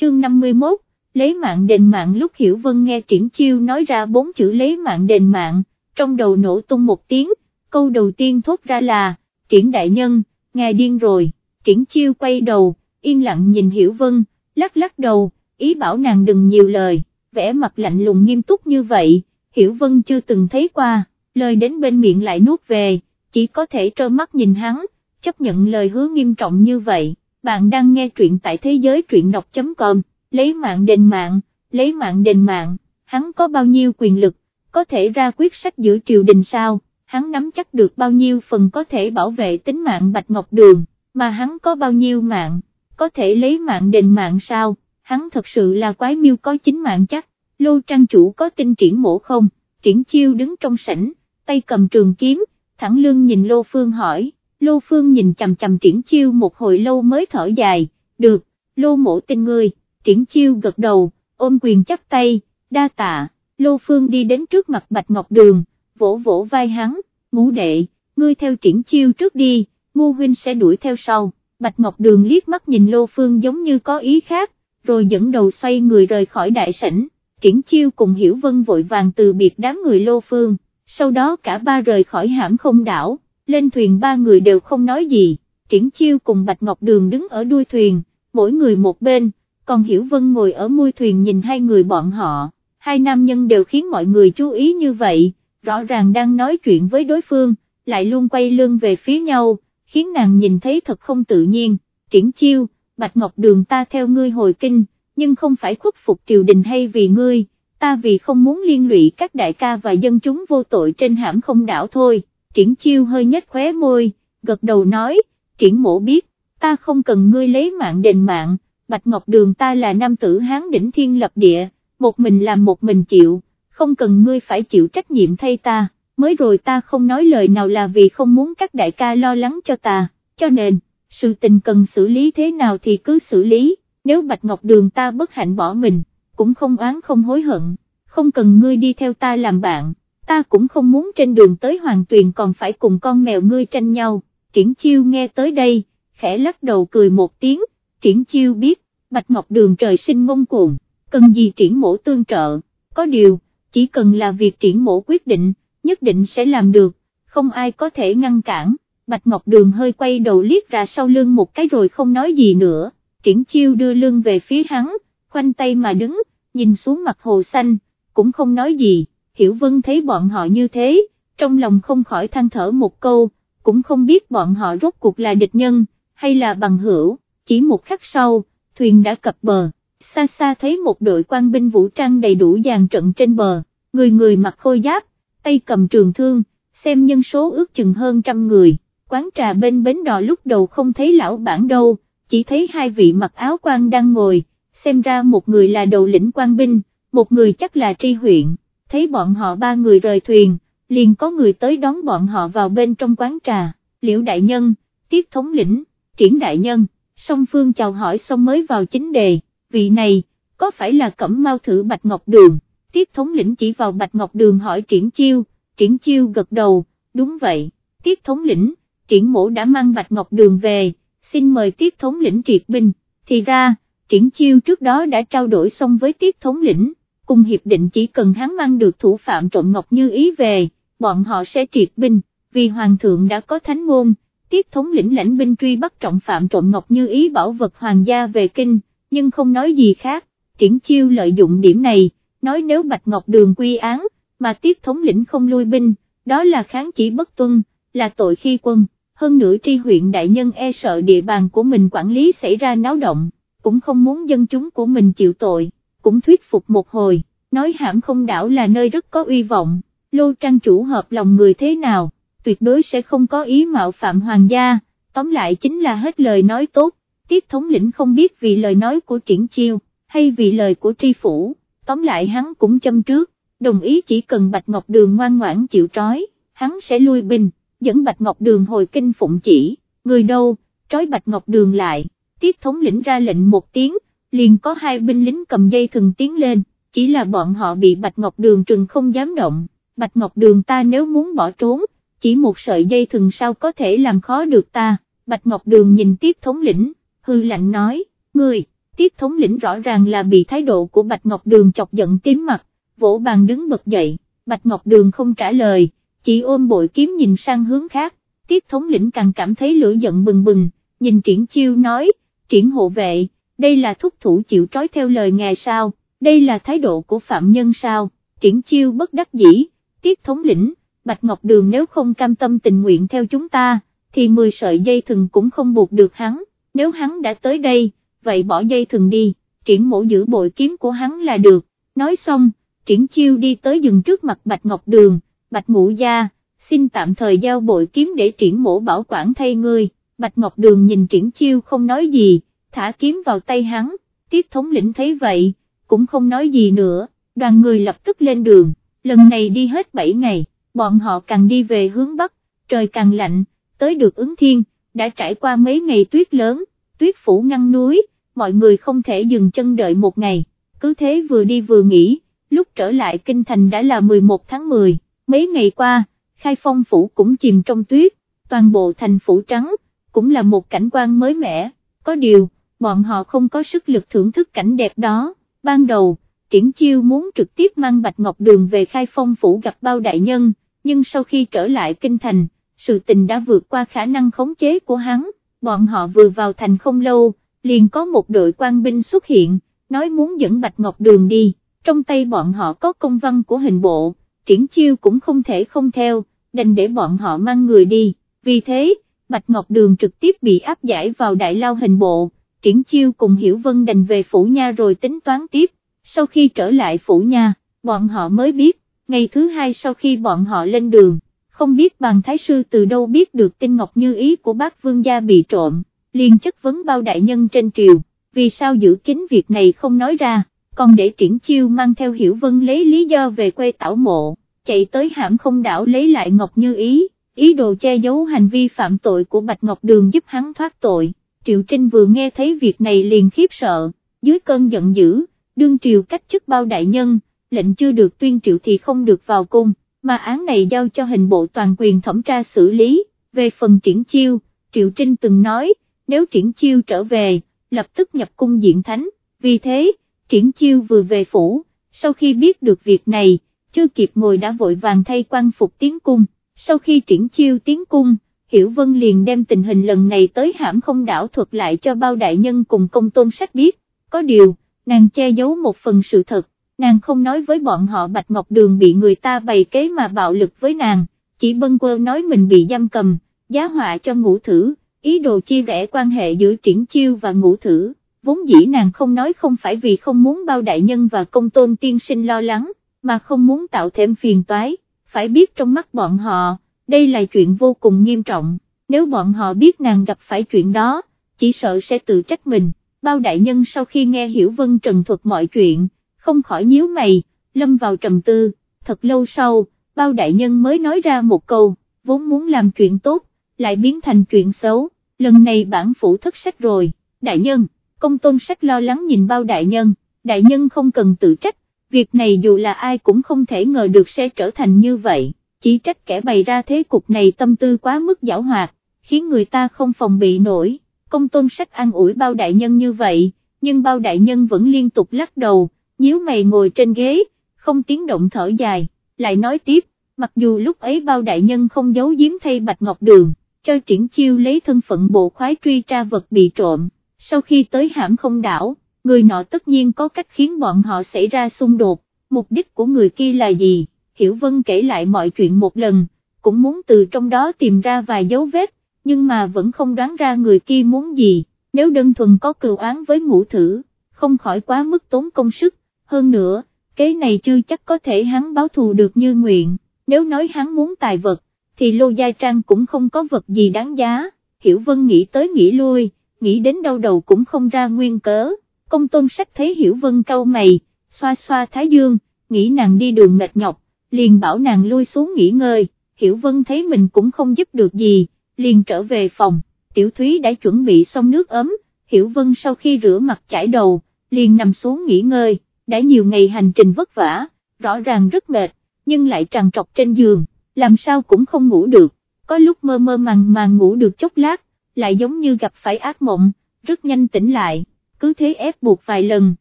chương 51, lấy mạng đền mạng. Lúc Hiểu Vân nghe Triển Chiêu nói ra bốn chữ lấy mạng đền mạng, trong đầu nổ tung một tiếng, câu đầu tiên thốt ra là, Triển Đại Nhân, ngài điên rồi, Triển Chiêu quay đầu, yên lặng nhìn Hiểu Vân, lắc lắc đầu, ý bảo nàng đừng nhiều lời, vẻ mặt lạnh lùng nghiêm túc như vậy, Hiểu Vân chưa từng thấy qua, lời đến bên miệng lại nuốt về, chỉ có thể trơ mắt nhìn hắn, chấp nhận lời hứa nghiêm trọng như vậy, bạn đang nghe truyện tại thế giới truyện đọc.com, lấy mạng đền mạng, lấy mạng đền mạng, hắn có bao nhiêu quyền lực, có thể ra quyết sách giữa triều đình sao, hắn nắm chắc được bao nhiêu phần có thể bảo vệ tính mạng Bạch Ngọc Đường, mà hắn có bao nhiêu mạng, có thể lấy mạng đền mạng sao, hắn thật sự là quái miêu có chính mạng chắc, lô trang chủ có tin triển mổ không, triển chiêu đứng trong sảnh, tay cầm trường kiếm, thẳng lưng nhìn lô phương hỏi, lô phương nhìn chầm chầm triển chiêu một hồi lâu mới thở dài, được, lô mổ tin ngươi, triển chiêu gật đầu, ôm quyền chắp tay, đa tạ, lô phương đi đến trước mặt bạch ngọc đường, vỗ vỗ vai hắn, ngũ đệ, ngươi theo triển chiêu trước đi, ngu huynh sẽ đuổi theo sau, bạch ngọc đường liếc mắt nhìn lô phương giống như có ý khác, rồi dẫn đầu xoay người rời khỏi đại sảnh, triển chiêu cùng hiểu vân vội vàng từ biệt đám người lô phương, sau đó cả ba rời khỏi hãm không đảo, lên thuyền ba người đều không nói gì, triển chiêu cùng bạch ngọc đường đứng ở đuôi thuyền, mỗi người một bên, còn hiểu vân ngồi ở môi thuyền nhìn hai người bọn họ, hai nam nhân đều khiến mọi người chú ý như vậy, rõ ràng đang nói chuyện với đối phương, lại luôn quay lưng về phía nhau, khiến nàng nhìn thấy thật không tự nhiên, triển chiêu, Bạch Ngọc Đường ta theo ngươi hồi kinh, nhưng không phải khuất phục triều đình hay vì ngươi, ta vì không muốn liên lụy các đại ca và dân chúng vô tội trên hãm không đảo thôi, triển chiêu hơi nhếch khóe môi, gật đầu nói, triển mổ biết, ta không cần ngươi lấy mạng đền mạng, Bạch Ngọc Đường ta là nam tử hán đỉnh thiên lập địa, một mình làm một mình chịu, không cần ngươi phải chịu trách nhiệm thay ta, mới rồi ta không nói lời nào là vì không muốn các đại ca lo lắng cho ta, cho nên, sự tình cần xử lý thế nào thì cứ xử lý, nếu Bạch Ngọc Đường ta bất hạnh bỏ mình, cũng không oán không hối hận, không cần ngươi đi theo ta làm bạn, ta cũng không muốn trên đường tới Hoàng Tuyền còn phải cùng con mèo ngươi tranh nhau, triển chiêu nghe tới đây, khẽ lắc đầu cười một tiếng, triển chiêu biết, Bạch Ngọc Đường trời sinh ngông cuồng, cần gì triển mổ tương trợ, có điều, chỉ cần là việc triển mổ quyết định, nhất định sẽ làm được, không ai có thể ngăn cản, Bạch Ngọc Đường hơi quay đầu liếc ra sau lưng một cái rồi không nói gì nữa, triển chiêu đưa lưng về phía hắn, khoanh tay mà đứng, nhìn xuống mặt hồ xanh, cũng không nói gì, Hiểu Vân thấy bọn họ như thế, trong lòng không khỏi than thở một câu, cũng không biết bọn họ rốt cuộc là địch nhân, hay là bằng hữu, chỉ một khắc sau, thuyền đã cập bờ, xa xa thấy một đội quan binh vũ trang đầy đủ dàn trận trên bờ, người người mặc khôi giáp, tay cầm trường thương, xem nhân số ước chừng hơn trăm người, quán trà bên bến đò lúc đầu không thấy lão bản đâu, chỉ thấy hai vị mặc áo quan đang ngồi, xem ra một người là đầu lĩnh quan binh, một người chắc là tri huyện, thấy bọn họ ba người rời thuyền, liền có người tới đón bọn họ vào bên trong quán trà, liễu đại nhân, tiết thống lĩnh, triển đại nhân, song phương chào hỏi xong mới vào chính đề, vị này, có phải là cẩm mau thử bạch ngọc đường, tiết thống lĩnh chỉ vào bạch ngọc đường hỏi triển chiêu, triển chiêu gật đầu, đúng vậy, tiết thống lĩnh, triển mổ đã mang bạch ngọc đường về, xin mời tiết thống lĩnh triệt binh, thì ra, triển chiêu trước đó đã trao đổi xong với tiết thống lĩnh, cung hiệp định chỉ cần hắn mang được thủ phạm trộm ngọc như ý về, bọn họ sẽ triệt binh, vì hoàng thượng đã có thánh ngôn, tiết thống lĩnh lãnh binh truy bắt trọng phạm trộm ngọc như ý bảo vật hoàng gia về kinh, nhưng không nói gì khác, triển chiêu lợi dụng điểm này, nói nếu Bạch Ngọc Đường quy án, mà tiết thống lĩnh không lui binh, đó là kháng chỉ bất tuân, là tội khi quân, hơn nữa tri huyện đại nhân e sợ địa bàn của mình quản lý xảy ra náo động, cũng không muốn dân chúng của mình chịu tội, cũng thuyết phục một hồi, nói hãm không đảo là nơi rất có uy vọng, lô trang chủ hợp lòng người thế nào, tuyệt đối sẽ không có ý mạo phạm hoàng gia, tóm lại chính là hết lời nói tốt, tiết thống lĩnh không biết vì lời nói của triển chiêu, hay vì lời của tri phủ, tóm lại hắn cũng châm trước, đồng ý chỉ cần Bạch Ngọc Đường ngoan ngoãn chịu trói, hắn sẽ lui binh, dẫn Bạch Ngọc Đường hồi kinh phụng chỉ, người đâu, trói Bạch Ngọc Đường lại, tiết thống lĩnh ra lệnh một tiếng, liền có hai binh lính cầm dây thừng tiến lên, chỉ là bọn họ bị Bạch Ngọc Đường trừng không dám động, Bạch Ngọc Đường ta nếu muốn bỏ trốn, chỉ một sợi dây thừng sao có thể làm khó được ta, Bạch Ngọc Đường nhìn tiết thống lĩnh, hư lạnh nói, ngươi, tiết thống lĩnh rõ ràng là bị thái độ của Bạch Ngọc Đường chọc giận tím mặt, vỗ bàn đứng bật dậy, Bạch Ngọc Đường không trả lời, chỉ ôm bội kiếm nhìn sang hướng khác, tiết thống lĩnh càng cảm thấy lửa giận bừng bừng, nhìn triển chiêu nói, triển hộ vệ, đây là thúc thủ chịu trói theo lời ngài sao, đây là thái độ của phạm nhân sao, triển chiêu bất đắc dĩ, tiết thống lĩnh, Bạch Ngọc Đường nếu không cam tâm tình nguyện theo chúng ta, thì 10 sợi dây thừng cũng không buộc được hắn, nếu hắn đã tới đây, vậy bỏ dây thừng đi, triển mổ giữ bội kiếm của hắn là được, nói xong, triển chiêu đi tới dừng trước mặt Bạch Ngọc Đường, Bạch Ngũ Gia, xin tạm thời giao bội kiếm để triển mổ bảo quản thay ngươi, Bạch Ngọc Đường nhìn triển chiêu không nói gì, thả kiếm vào tay hắn, tiết thống lĩnh thấy vậy, cũng không nói gì nữa, đoàn người lập tức lên đường, lần này đi hết 7 ngày, bọn họ càng đi về hướng Bắc, trời càng lạnh, tới được ứng thiên, đã trải qua mấy ngày tuyết lớn, tuyết phủ ngăn núi, mọi người không thể dừng chân đợi một ngày, cứ thế vừa đi vừa nghỉ, lúc trở lại kinh thành đã là 11 tháng 10, mấy ngày qua, khai phong phủ cũng chìm trong tuyết, toàn bộ thành phủ trắng, cũng là một cảnh quan mới mẻ, có điều, bọn họ không có sức lực thưởng thức cảnh đẹp đó, ban đầu, triển chiêu muốn trực tiếp mang Bạch Ngọc Đường về khai phong phủ gặp bao đại nhân, nhưng sau khi trở lại kinh thành, sự tình đã vượt qua khả năng khống chế của hắn, bọn họ vừa vào thành không lâu, liền có một đội quan binh xuất hiện, nói muốn dẫn Bạch Ngọc Đường đi, trong tay bọn họ có công văn của hình bộ, triển chiêu cũng không thể không theo, đành để bọn họ mang người đi, vì thế, Bạch Ngọc Đường trực tiếp bị áp giải vào đại lao hình bộ, triển chiêu cùng Hiểu Vân đành về phủ nha rồi tính toán tiếp, sau khi trở lại phủ nha, bọn họ mới biết, ngày thứ hai sau khi bọn họ lên đường, không biết bàn thái sư từ đâu biết được tin ngọc như ý của bác vương gia bị trộm, liền chất vấn bao đại nhân trên triều, vì sao giữ kín việc này không nói ra, còn để triển chiêu mang theo hiểu vân lấy lý do về quê tảo mộ, chạy tới hãm không đảo lấy lại ngọc như ý, ý đồ che giấu hành vi phạm tội của Bạch Ngọc Đường giúp hắn thoát tội, Triệu Trinh vừa nghe thấy việc này liền khiếp sợ, dưới cơn giận dữ, đương triều cách chức bao đại nhân, lệnh chưa được tuyên triệu thì không được vào cung, mà án này giao cho hình bộ toàn quyền thẩm tra xử lý, về phần triển chiêu, Triệu Trinh từng nói, nếu triển chiêu trở về, lập tức nhập cung diện thánh, vì thế, triển chiêu vừa về phủ, sau khi biết được việc này, chưa kịp ngồi đã vội vàng thay quan phục tiến cung, sau khi triển chiêu tiến cung, Hiểu Vân liền đem tình hình lần này tới hãm không đảo thuật lại cho bao đại nhân cùng công tôn sách biết, có điều, nàng che giấu một phần sự thật, nàng không nói với bọn họ Bạch Ngọc Đường bị người ta bày kế mà bạo lực với nàng, chỉ bân quơ nói mình bị giam cầm, giá họa cho ngũ thử, ý đồ chia rẽ quan hệ giữa triển chiêu và ngũ thử, vốn dĩ nàng không nói không phải vì không muốn bao đại nhân và công tôn tiên sinh lo lắng, mà không muốn tạo thêm phiền toái, phải biết trong mắt bọn họ, đây là chuyện vô cùng nghiêm trọng, nếu bọn họ biết nàng gặp phải chuyện đó, chỉ sợ sẽ tự trách mình, bao đại nhân sau khi nghe Hiểu Vân trần thuật mọi chuyện, không khỏi nhíu mày, lâm vào trầm tư, thật lâu sau, bao đại nhân mới nói ra một câu, vốn muốn làm chuyện tốt, lại biến thành chuyện xấu, lần này bản phủ thất sách rồi, đại nhân, công tôn sách lo lắng nhìn bao đại nhân, đại nhân không cần tự trách, việc này dù là ai cũng không thể ngờ được sẽ trở thành như vậy, chỉ trách kẻ bày ra thế cục này tâm tư quá mức giảo hoạt, khiến người ta không phòng bị nổi, công tôn sách an ủi bao đại nhân như vậy, nhưng bao đại nhân vẫn liên tục lắc đầu, nhíu mày ngồi trên ghế, không tiếng động thở dài, lại nói tiếp, mặc dù lúc ấy bao đại nhân không giấu giếm thay Bạch Ngọc Đường, cho triển chiêu lấy thân phận bộ khoái truy tra vật bị trộm, sau khi tới hãm không đảo, người nọ tất nhiên có cách khiến bọn họ xảy ra xung đột, mục đích của người kia là gì, Hiểu Vân kể lại mọi chuyện một lần, cũng muốn từ trong đó tìm ra vài dấu vết, nhưng mà vẫn không đoán ra người kia muốn gì, nếu đơn thuần có cừu án với ngũ thử, không khỏi quá mức tốn công sức, hơn nữa, kế này chưa chắc có thể hắn báo thù được như nguyện, nếu nói hắn muốn tài vật, thì Lô Gia Trang cũng không có vật gì đáng giá, Hiểu Vân nghĩ tới nghĩ lui, nghĩ đến đâu đầu cũng không ra nguyên cớ, công tôn sách thấy Hiểu Vân cau mày, xoa xoa thái dương, nghĩ nàng đi đường mệt nhọc, liền bảo nàng lui xuống nghỉ ngơi, Hiểu Vân thấy mình cũng không giúp được gì, liền trở về phòng, Tiểu Thúy đã chuẩn bị xong nước ấm, Hiểu Vân sau khi rửa mặt chải đầu, liền nằm xuống nghỉ ngơi đã nhiều ngày hành trình vất vả, rõ ràng rất mệt, nhưng lại trằn trọc trên giường, làm sao cũng không ngủ được, có lúc mơ mơ màng màng ngủ được chốc lát, lại giống như gặp phải ác mộng, rất nhanh tỉnh lại, cứ thế ép buộc vài lần,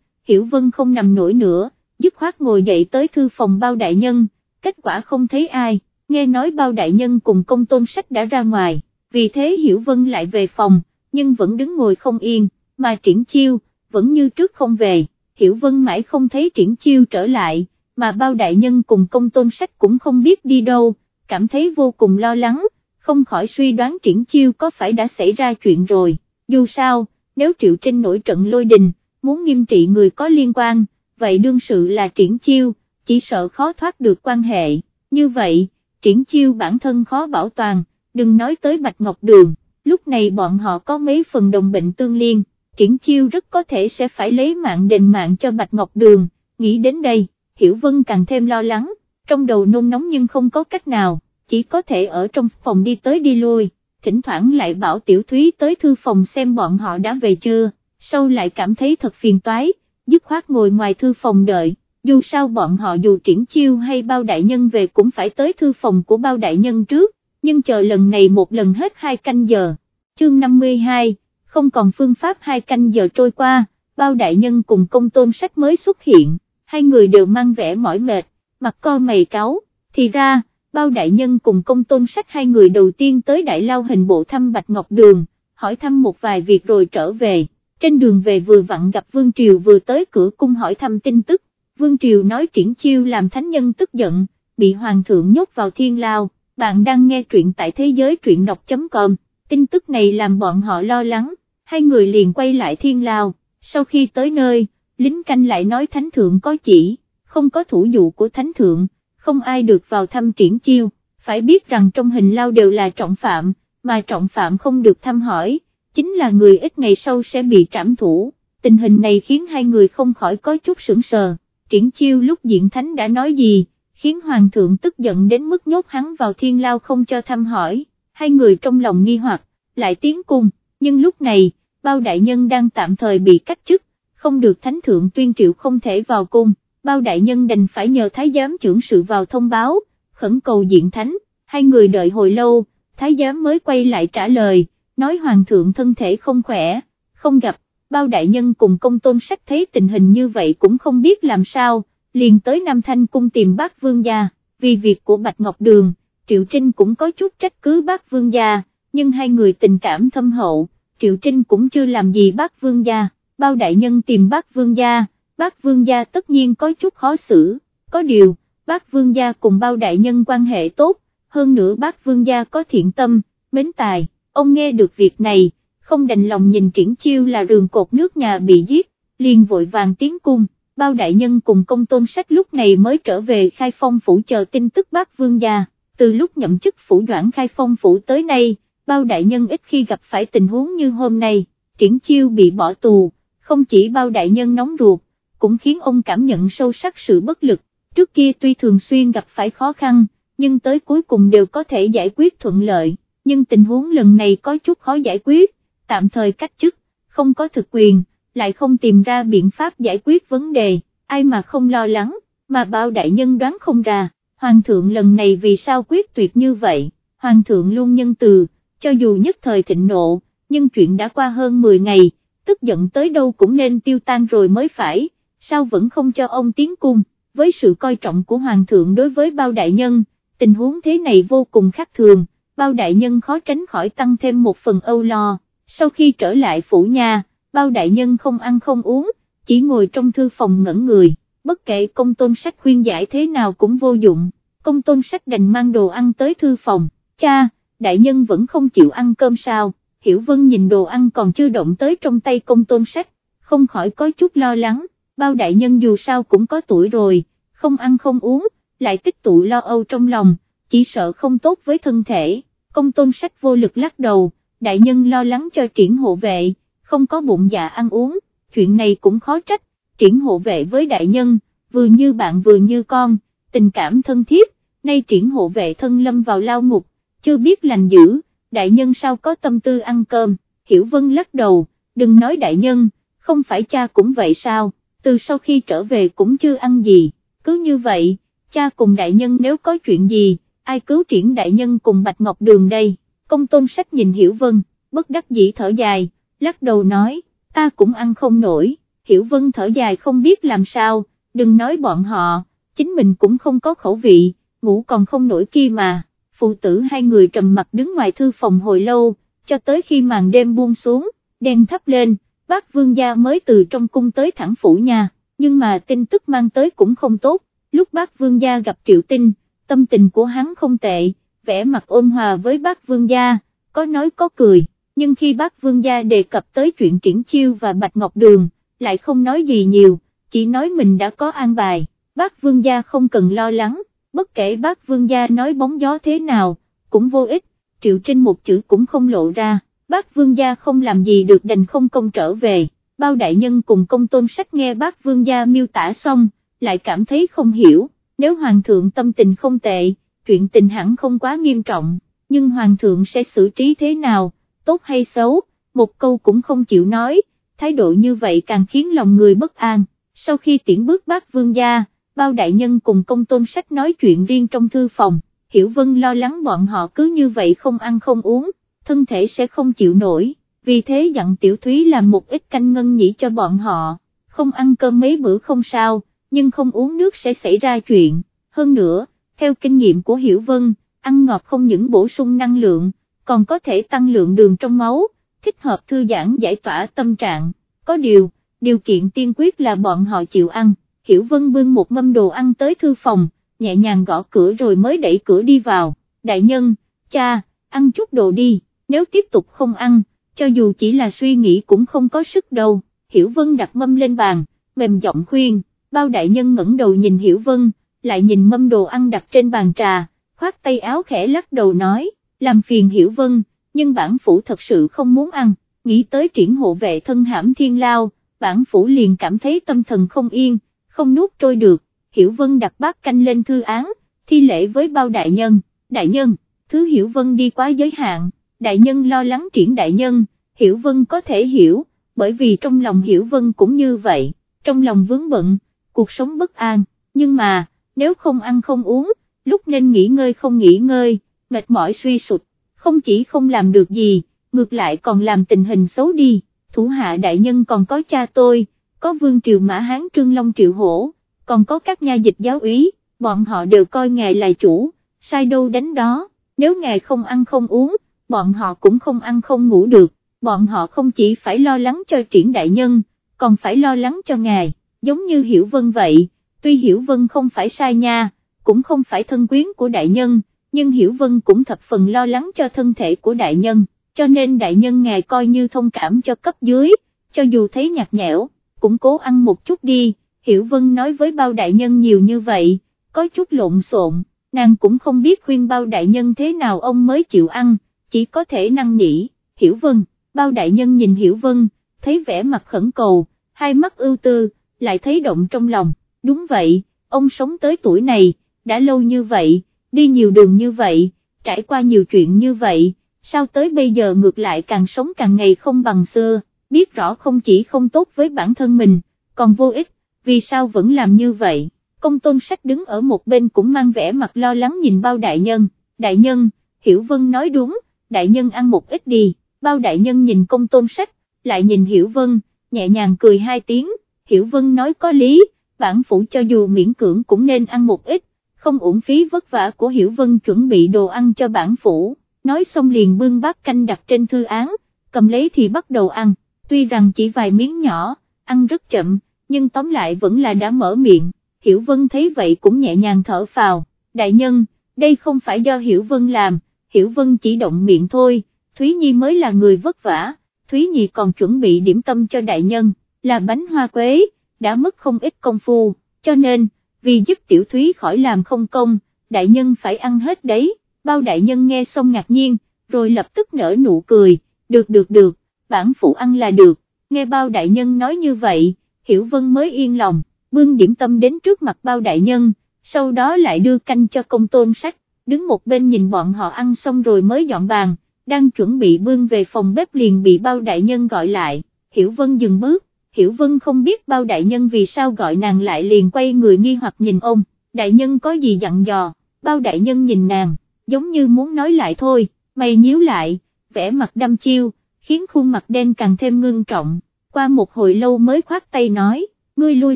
Hiểu Vân không nằm nổi nữa, dứt khoát ngồi dậy tới thư phòng bao đại nhân, kết quả không thấy ai, nghe nói bao đại nhân cùng công tôn sách đã ra ngoài, vì thế Hiểu Vân lại về phòng, nhưng vẫn đứng ngồi không yên, mà triển chiêu, vẫn như trước không về, Hiểu Vân mãi không thấy triển chiêu trở lại, mà bao đại nhân cùng công tôn sách cũng không biết đi đâu, cảm thấy vô cùng lo lắng, không khỏi suy đoán triển chiêu có phải đã xảy ra chuyện rồi, dù sao, nếu Triệu Trinh nổi trận lôi đình, muốn nghiêm trị người có liên quan, vậy đương sự là triển chiêu, chỉ sợ khó thoát được quan hệ, như vậy, triển chiêu bản thân khó bảo toàn, đừng nói tới Bạch Ngọc Đường, lúc này bọn họ có mấy phần đồng bệnh tương liên, triển chiêu rất có thể sẽ phải lấy mạng đền mạng cho Bạch Ngọc Đường, nghĩ đến đây, Hiểu Vân càng thêm lo lắng, trong đầu nôn nóng nhưng không có cách nào, chỉ có thể ở trong phòng đi tới đi lui, thỉnh thoảng lại bảo Tiểu Thúy tới thư phòng xem bọn họ đã về chưa, sau lại cảm thấy thật phiền toái, dứt khoát ngồi ngoài thư phòng đợi, dù sao bọn họ dù triển chiêu hay bao đại nhân về cũng phải tới thư phòng của bao đại nhân trước, nhưng chờ lần này một lần hết hai canh giờ, chương 52, không còn phương pháp hai canh giờ trôi qua, bao đại nhân cùng công tôn sách mới xuất hiện, hai người đều mang vẻ mỏi mệt, mặt co mày cáo, thì ra, bao đại nhân cùng công tôn sách hai người đầu tiên tới đại lao hình bộ thăm Bạch Ngọc Đường, hỏi thăm một vài việc rồi trở về, trên đường về vừa vặn gặp Vương Triều vừa tới cửa cung hỏi thăm tin tức, Vương Triều nói triển chiêu làm thánh nhân tức giận, bị Hoàng thượng nhốt vào thiên lao, bạn đang nghe truyện tại thế giới truyện đọc.com, tin tức này làm bọn họ lo lắng, hai người liền quay lại thiên lao, sau khi tới nơi, lính canh lại nói thánh thượng có chỉ, không có thủ dụ của thánh thượng, không ai được vào thăm triển chiêu, phải biết rằng trong hình lao đều là trọng phạm, mà trọng phạm không được thăm hỏi, chính là người ít ngày sau sẽ bị trảm thủ, tình hình này khiến hai người không khỏi có chút sững sờ, triển chiêu lúc diện thánh đã nói gì, khiến hoàng thượng tức giận đến mức nhốt hắn vào thiên lao không cho thăm hỏi, hai người trong lòng nghi hoặc, lại tiến cung, nhưng lúc này, bao đại nhân đang tạm thời bị cách chức, không được thánh thượng tuyên triệu không thể vào cung, bao đại nhân đành phải nhờ thái giám trưởng sự vào thông báo, khẩn cầu diện thánh, hai người đợi hồi lâu, thái giám mới quay lại trả lời, nói hoàng thượng thân thể không khỏe, không gặp, bao đại nhân cùng công tôn sách thấy tình hình như vậy cũng không biết làm sao, liền tới Nam Thanh cung tìm bác vương gia, vì việc của Bạch Ngọc Đường, Triệu Trinh cũng có chút trách cứ bác vương gia, nhưng hai người tình cảm thâm hậu, Triệu Trinh cũng chưa làm gì bác vương gia, bao đại nhân tìm bác vương gia, bác vương gia tất nhiên có chút khó xử, có điều, bác vương gia cùng bao đại nhân quan hệ tốt, hơn nữa bác vương gia có thiện tâm, mến tài, ông nghe được việc này, không đành lòng nhìn triển chiêu là rường cột nước nhà bị giết, liền vội vàng tiến cung, bao đại nhân cùng công tôn sách lúc này mới trở về khai phong phủ chờ tin tức bác vương gia, từ lúc nhậm chức phủ doãn khai phong phủ tới nay, bao đại nhân ít khi gặp phải tình huống như hôm nay, triển chiêu bị bỏ tù, không chỉ bao đại nhân nóng ruột, cũng khiến ông cảm nhận sâu sắc sự bất lực, trước kia tuy thường xuyên gặp phải khó khăn, nhưng tới cuối cùng đều có thể giải quyết thuận lợi, nhưng tình huống lần này có chút khó giải quyết, tạm thời cách chức, không có thực quyền, lại không tìm ra biện pháp giải quyết vấn đề, ai mà không lo lắng, mà bao đại nhân đoán không ra, hoàng thượng lần này vì sao quyết tuyệt như vậy, hoàng thượng luôn nhân từ, cho dù nhất thời thịnh nộ, nhưng chuyện đã qua hơn 10 ngày, tức giận tới đâu cũng nên tiêu tan rồi mới phải, sao vẫn không cho ông tiến cung, với sự coi trọng của hoàng thượng đối với bao đại nhân, tình huống thế này vô cùng khác thường, bao đại nhân khó tránh khỏi tăng thêm một phần âu lo, sau khi trở lại phủ nhà, bao đại nhân không ăn không uống, chỉ ngồi trong thư phòng ngẩn người, bất kể công tôn sách khuyên giải thế nào cũng vô dụng, công tôn sách đành mang đồ ăn tới thư phòng, cha, đại nhân vẫn không chịu ăn cơm sao, Hiểu Vân nhìn đồ ăn còn chưa động tới trong tay công tôn sách, không khỏi có chút lo lắng, bao đại nhân dù sao cũng có tuổi rồi, không ăn không uống, lại tích tụ lo âu trong lòng, chỉ sợ không tốt với thân thể, công tôn sách vô lực lắc đầu, đại nhân lo lắng cho triển hộ vệ, không có bụng dạ ăn uống, chuyện này cũng khó trách, triển hộ vệ với đại nhân, vừa như bạn vừa như con, tình cảm thân thiết, nay triển hộ vệ thân lâm vào lao ngục, chưa biết lành dữ, đại nhân sao có tâm tư ăn cơm, hiểu vân lắc đầu, đừng nói đại nhân, không phải cha cũng vậy sao, từ sau khi trở về cũng chưa ăn gì, cứ như vậy, cha cùng đại nhân nếu có chuyện gì, ai cứu triển đại nhân cùng Bạch Ngọc Đường đây, công tôn sách nhìn hiểu vân, bất đắc dĩ thở dài, lắc đầu nói, ta cũng ăn không nổi, Hiểu Vân thở dài không biết làm sao, đừng nói bọn họ, chính mình cũng không có khẩu vị, ngủ còn không nổi kia mà, phụ tử hai người trầm mặt đứng ngoài thư phòng hồi lâu, cho tới khi màn đêm buông xuống, đen thắp lên, bác vương gia mới từ trong cung tới thẳng phủ nhà, nhưng mà tin tức mang tới cũng không tốt, lúc bác vương gia gặp triệu tinh, tâm tình của hắn không tệ, vẻ mặt ôn hòa với bác vương gia, có nói có cười, nhưng khi bác vương gia đề cập tới chuyện triển chiêu và bạch ngọc đường, lại không nói gì nhiều, chỉ nói mình đã có an bài, bác vương gia không cần lo lắng, bất kể bác vương gia nói bóng gió thế nào, cũng vô ích, triệu trinh một chữ cũng không lộ ra, bác vương gia không làm gì được đành không công trở về, bao đại nhân cùng công tôn sách nghe bác vương gia miêu tả xong, lại cảm thấy không hiểu, nếu hoàng thượng tâm tình không tệ, chuyện tình hẳn không quá nghiêm trọng, nhưng hoàng thượng sẽ xử trí thế nào, tốt hay xấu, một câu cũng không chịu nói, thái độ như vậy càng khiến lòng người bất an, sau khi tiễn bước bác vương gia, bao đại nhân cùng công tôn sách nói chuyện riêng trong thư phòng, Hiểu Vân lo lắng bọn họ cứ như vậy không ăn không uống, thân thể sẽ không chịu nổi, vì thế dặn Tiểu Thúy làm một ít canh ngân nhĩ cho bọn họ, không ăn cơm mấy bữa không sao, nhưng không uống nước sẽ xảy ra chuyện, hơn nữa, theo kinh nghiệm của Hiểu Vân, ăn ngọt không những bổ sung năng lượng, còn có thể tăng lượng đường trong máu, thích hợp thư giãn giải tỏa tâm trạng, có điều, điều kiện tiên quyết là bọn họ chịu ăn, Hiểu Vân bưng một mâm đồ ăn tới thư phòng, nhẹ nhàng gõ cửa rồi mới đẩy cửa đi vào, đại nhân, cha, ăn chút đồ đi, nếu tiếp tục không ăn, cho dù chỉ là suy nghĩ cũng không có sức đâu, Hiểu Vân đặt mâm lên bàn, mềm giọng khuyên, bao đại nhân ngẩng đầu nhìn Hiểu Vân, lại nhìn mâm đồ ăn đặt trên bàn trà, khoát tay áo khẽ lắc đầu nói, làm phiền Hiểu Vân, nhưng bản phủ thật sự không muốn ăn, nghĩ tới triển hộ vệ thân hãm thiên lao, bản phủ liền cảm thấy tâm thần không yên, không nuốt trôi được, Hiểu Vân đặt bát canh lên thư án, thi lễ với bao đại nhân, đại nhân, thứ Hiểu Vân đi quá giới hạn, đại nhân lo lắng triển đại nhân, Hiểu Vân có thể hiểu, bởi vì trong lòng Hiểu Vân cũng như vậy, trong lòng vướng bận, cuộc sống bất an, nhưng mà, nếu không ăn không uống, lúc nên nghỉ ngơi không nghỉ ngơi, mệt mỏi suy sụt, không chỉ không làm được gì, ngược lại còn làm tình hình xấu đi, thủ hạ đại nhân còn có cha tôi, có vương triều mã hán trương long triệu hổ, còn có các nha dịch giáo úy, bọn họ đều coi ngài là chủ, sai đâu đánh đó, nếu ngài không ăn không uống, bọn họ cũng không ăn không ngủ được, bọn họ không chỉ phải lo lắng cho triển đại nhân, còn phải lo lắng cho ngài, giống như Hiểu Vân vậy, tuy Hiểu Vân không phải sai nha, cũng không phải thân quyến của đại nhân, nhưng Hiểu Vân cũng thập phần lo lắng cho thân thể của đại nhân, cho nên đại nhân ngài coi như thông cảm cho cấp dưới, cho dù thấy nhạt nhẽo, cũng cố ăn một chút đi, Hiểu Vân nói với bao đại nhân nhiều như vậy, có chút lộn xộn, nàng cũng không biết khuyên bao đại nhân thế nào ông mới chịu ăn, chỉ có thể năn nỉ, Hiểu Vân, bao đại nhân nhìn Hiểu Vân, thấy vẻ mặt khẩn cầu, hai mắt ưu tư, lại thấy động trong lòng, đúng vậy, ông sống tới tuổi này, đã lâu như vậy, đi nhiều đường như vậy, trải qua nhiều chuyện như vậy, sao tới bây giờ ngược lại càng sống càng ngày không bằng xưa, biết rõ không chỉ không tốt với bản thân mình, còn vô ích, vì sao vẫn làm như vậy, công tôn sách đứng ở một bên cũng mang vẻ mặt lo lắng nhìn bao đại nhân, đại nhân, Hiểu Vân nói đúng, đại nhân ăn một ít đi, bao đại nhân nhìn công tôn sách, lại nhìn Hiểu Vân, nhẹ nhàng cười hai tiếng, Hiểu Vân nói có lý, bản phủ cho dù miễn cưỡng cũng nên ăn một ít, không uổng phí vất vả của Hiểu Vân chuẩn bị đồ ăn cho bản phủ, nói xong liền bưng bát canh đặt trên thư án, cầm lấy thì bắt đầu ăn, tuy rằng chỉ vài miếng nhỏ, ăn rất chậm, nhưng tóm lại vẫn là đã mở miệng, Hiểu Vân thấy vậy cũng nhẹ nhàng thở phào, đại nhân, đây không phải do Hiểu Vân làm, Hiểu Vân chỉ động miệng thôi, Thúy Nhi mới là người vất vả, Thúy Nhi còn chuẩn bị điểm tâm cho đại nhân, là bánh hoa quế, đã mất không ít công phu, cho nên, vì giúp tiểu thúy khỏi làm không công, đại nhân phải ăn hết đấy, bao đại nhân nghe xong ngạc nhiên, rồi lập tức nở nụ cười, được được được, bản phụ ăn là được, nghe bao đại nhân nói như vậy, Hiểu Vân mới yên lòng, bưng điểm tâm đến trước mặt bao đại nhân, sau đó lại đưa canh cho công tôn sách, đứng một bên nhìn bọn họ ăn xong rồi mới dọn bàn, đang chuẩn bị bưng về phòng bếp liền bị bao đại nhân gọi lại, Hiểu Vân dừng bước, Hiểu Vân không biết bao đại nhân vì sao gọi nàng lại liền quay người nghi hoặc nhìn ông, đại nhân có gì dặn dò, bao đại nhân nhìn nàng, giống như muốn nói lại thôi, mày nhíu lại, vẻ mặt đăm chiêu, khiến khuôn mặt đen càng thêm ngưng trọng, qua một hồi lâu mới khoát tay nói, ngươi lui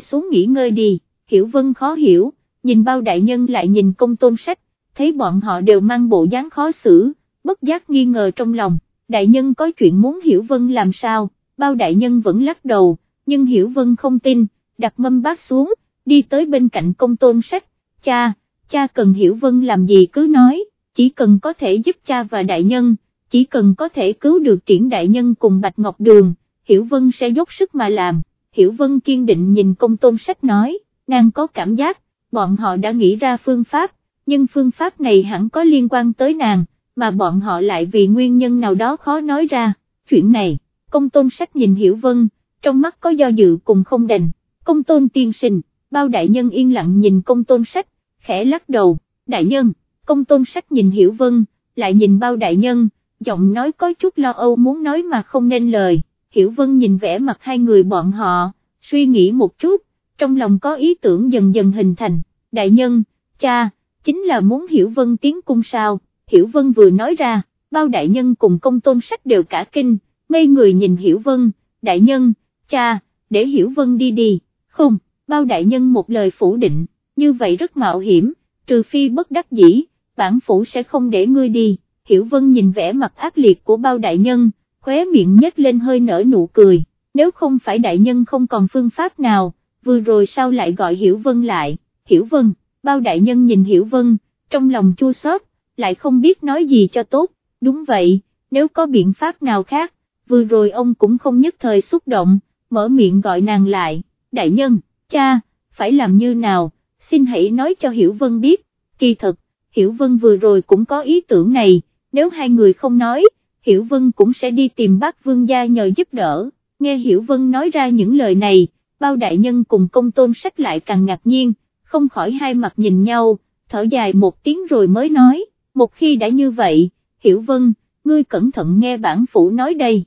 xuống nghỉ ngơi đi, Hiểu Vân khó hiểu, nhìn bao đại nhân lại nhìn công tôn sách, thấy bọn họ đều mang bộ dáng khó xử, bất giác nghi ngờ trong lòng, đại nhân có chuyện muốn Hiểu Vân làm sao, bao đại nhân vẫn lắc đầu, nhưng Hiểu Vân không tin, đặt mâm bát xuống, đi tới bên cạnh công tôn sách, cha, cha cần Hiểu Vân làm gì cứ nói, chỉ cần có thể giúp cha và đại nhân, chỉ cần có thể cứu được triển đại nhân cùng Bạch Ngọc Đường, Hiểu Vân sẽ dốc sức mà làm, Hiểu Vân kiên định nhìn công tôn sách nói, nàng có cảm giác, bọn họ đã nghĩ ra phương pháp, nhưng phương pháp này hẳn có liên quan tới nàng, mà bọn họ lại vì nguyên nhân nào đó khó nói ra, chuyện này, công tôn sách nhìn Hiểu Vân, trong mắt có do dự cùng không đành, công tôn tiên sinh, bao đại nhân yên lặng nhìn công tôn sách, khẽ lắc đầu, đại nhân, công tôn sách nhìn Hiểu Vân, lại nhìn bao đại nhân, giọng nói có chút lo âu muốn nói mà không nên lời, Hiểu Vân nhìn vẻ mặt hai người bọn họ, suy nghĩ một chút, trong lòng có ý tưởng dần dần hình thành, đại nhân, cha, chính là muốn Hiểu Vân tiến cung sao, Hiểu Vân vừa nói ra, bao đại nhân cùng công tôn sách đều cả kinh, ngây người nhìn Hiểu Vân, đại nhân, cha, để Hiểu Vân đi đi, không, bao đại nhân một lời phủ định, như vậy rất mạo hiểm, trừ phi bất đắc dĩ, bản phủ sẽ không để ngươi đi, Hiểu Vân nhìn vẻ mặt ác liệt của bao đại nhân, khóe miệng nhếch lên hơi nở nụ cười, nếu không phải đại nhân không còn phương pháp nào, vừa rồi sao lại gọi Hiểu Vân lại, Hiểu Vân, bao đại nhân nhìn Hiểu Vân, trong lòng chua xót, lại không biết nói gì cho tốt, đúng vậy, nếu có biện pháp nào khác, vừa rồi ông cũng không nhất thời xúc động, mở miệng gọi nàng lại, đại nhân, cha, phải làm như nào, xin hãy nói cho Hiểu Vân biết, kỳ thật, Hiểu Vân vừa rồi cũng có ý tưởng này, nếu hai người không nói, Hiểu Vân cũng sẽ đi tìm bác vương gia nhờ giúp đỡ, nghe Hiểu Vân nói ra những lời này, bao đại nhân cùng công tôn sách lại càng ngạc nhiên, không khỏi hai mặt nhìn nhau, thở dài một tiếng rồi mới nói, một khi đã như vậy, Hiểu Vân, ngươi cẩn thận nghe bản phủ nói đây.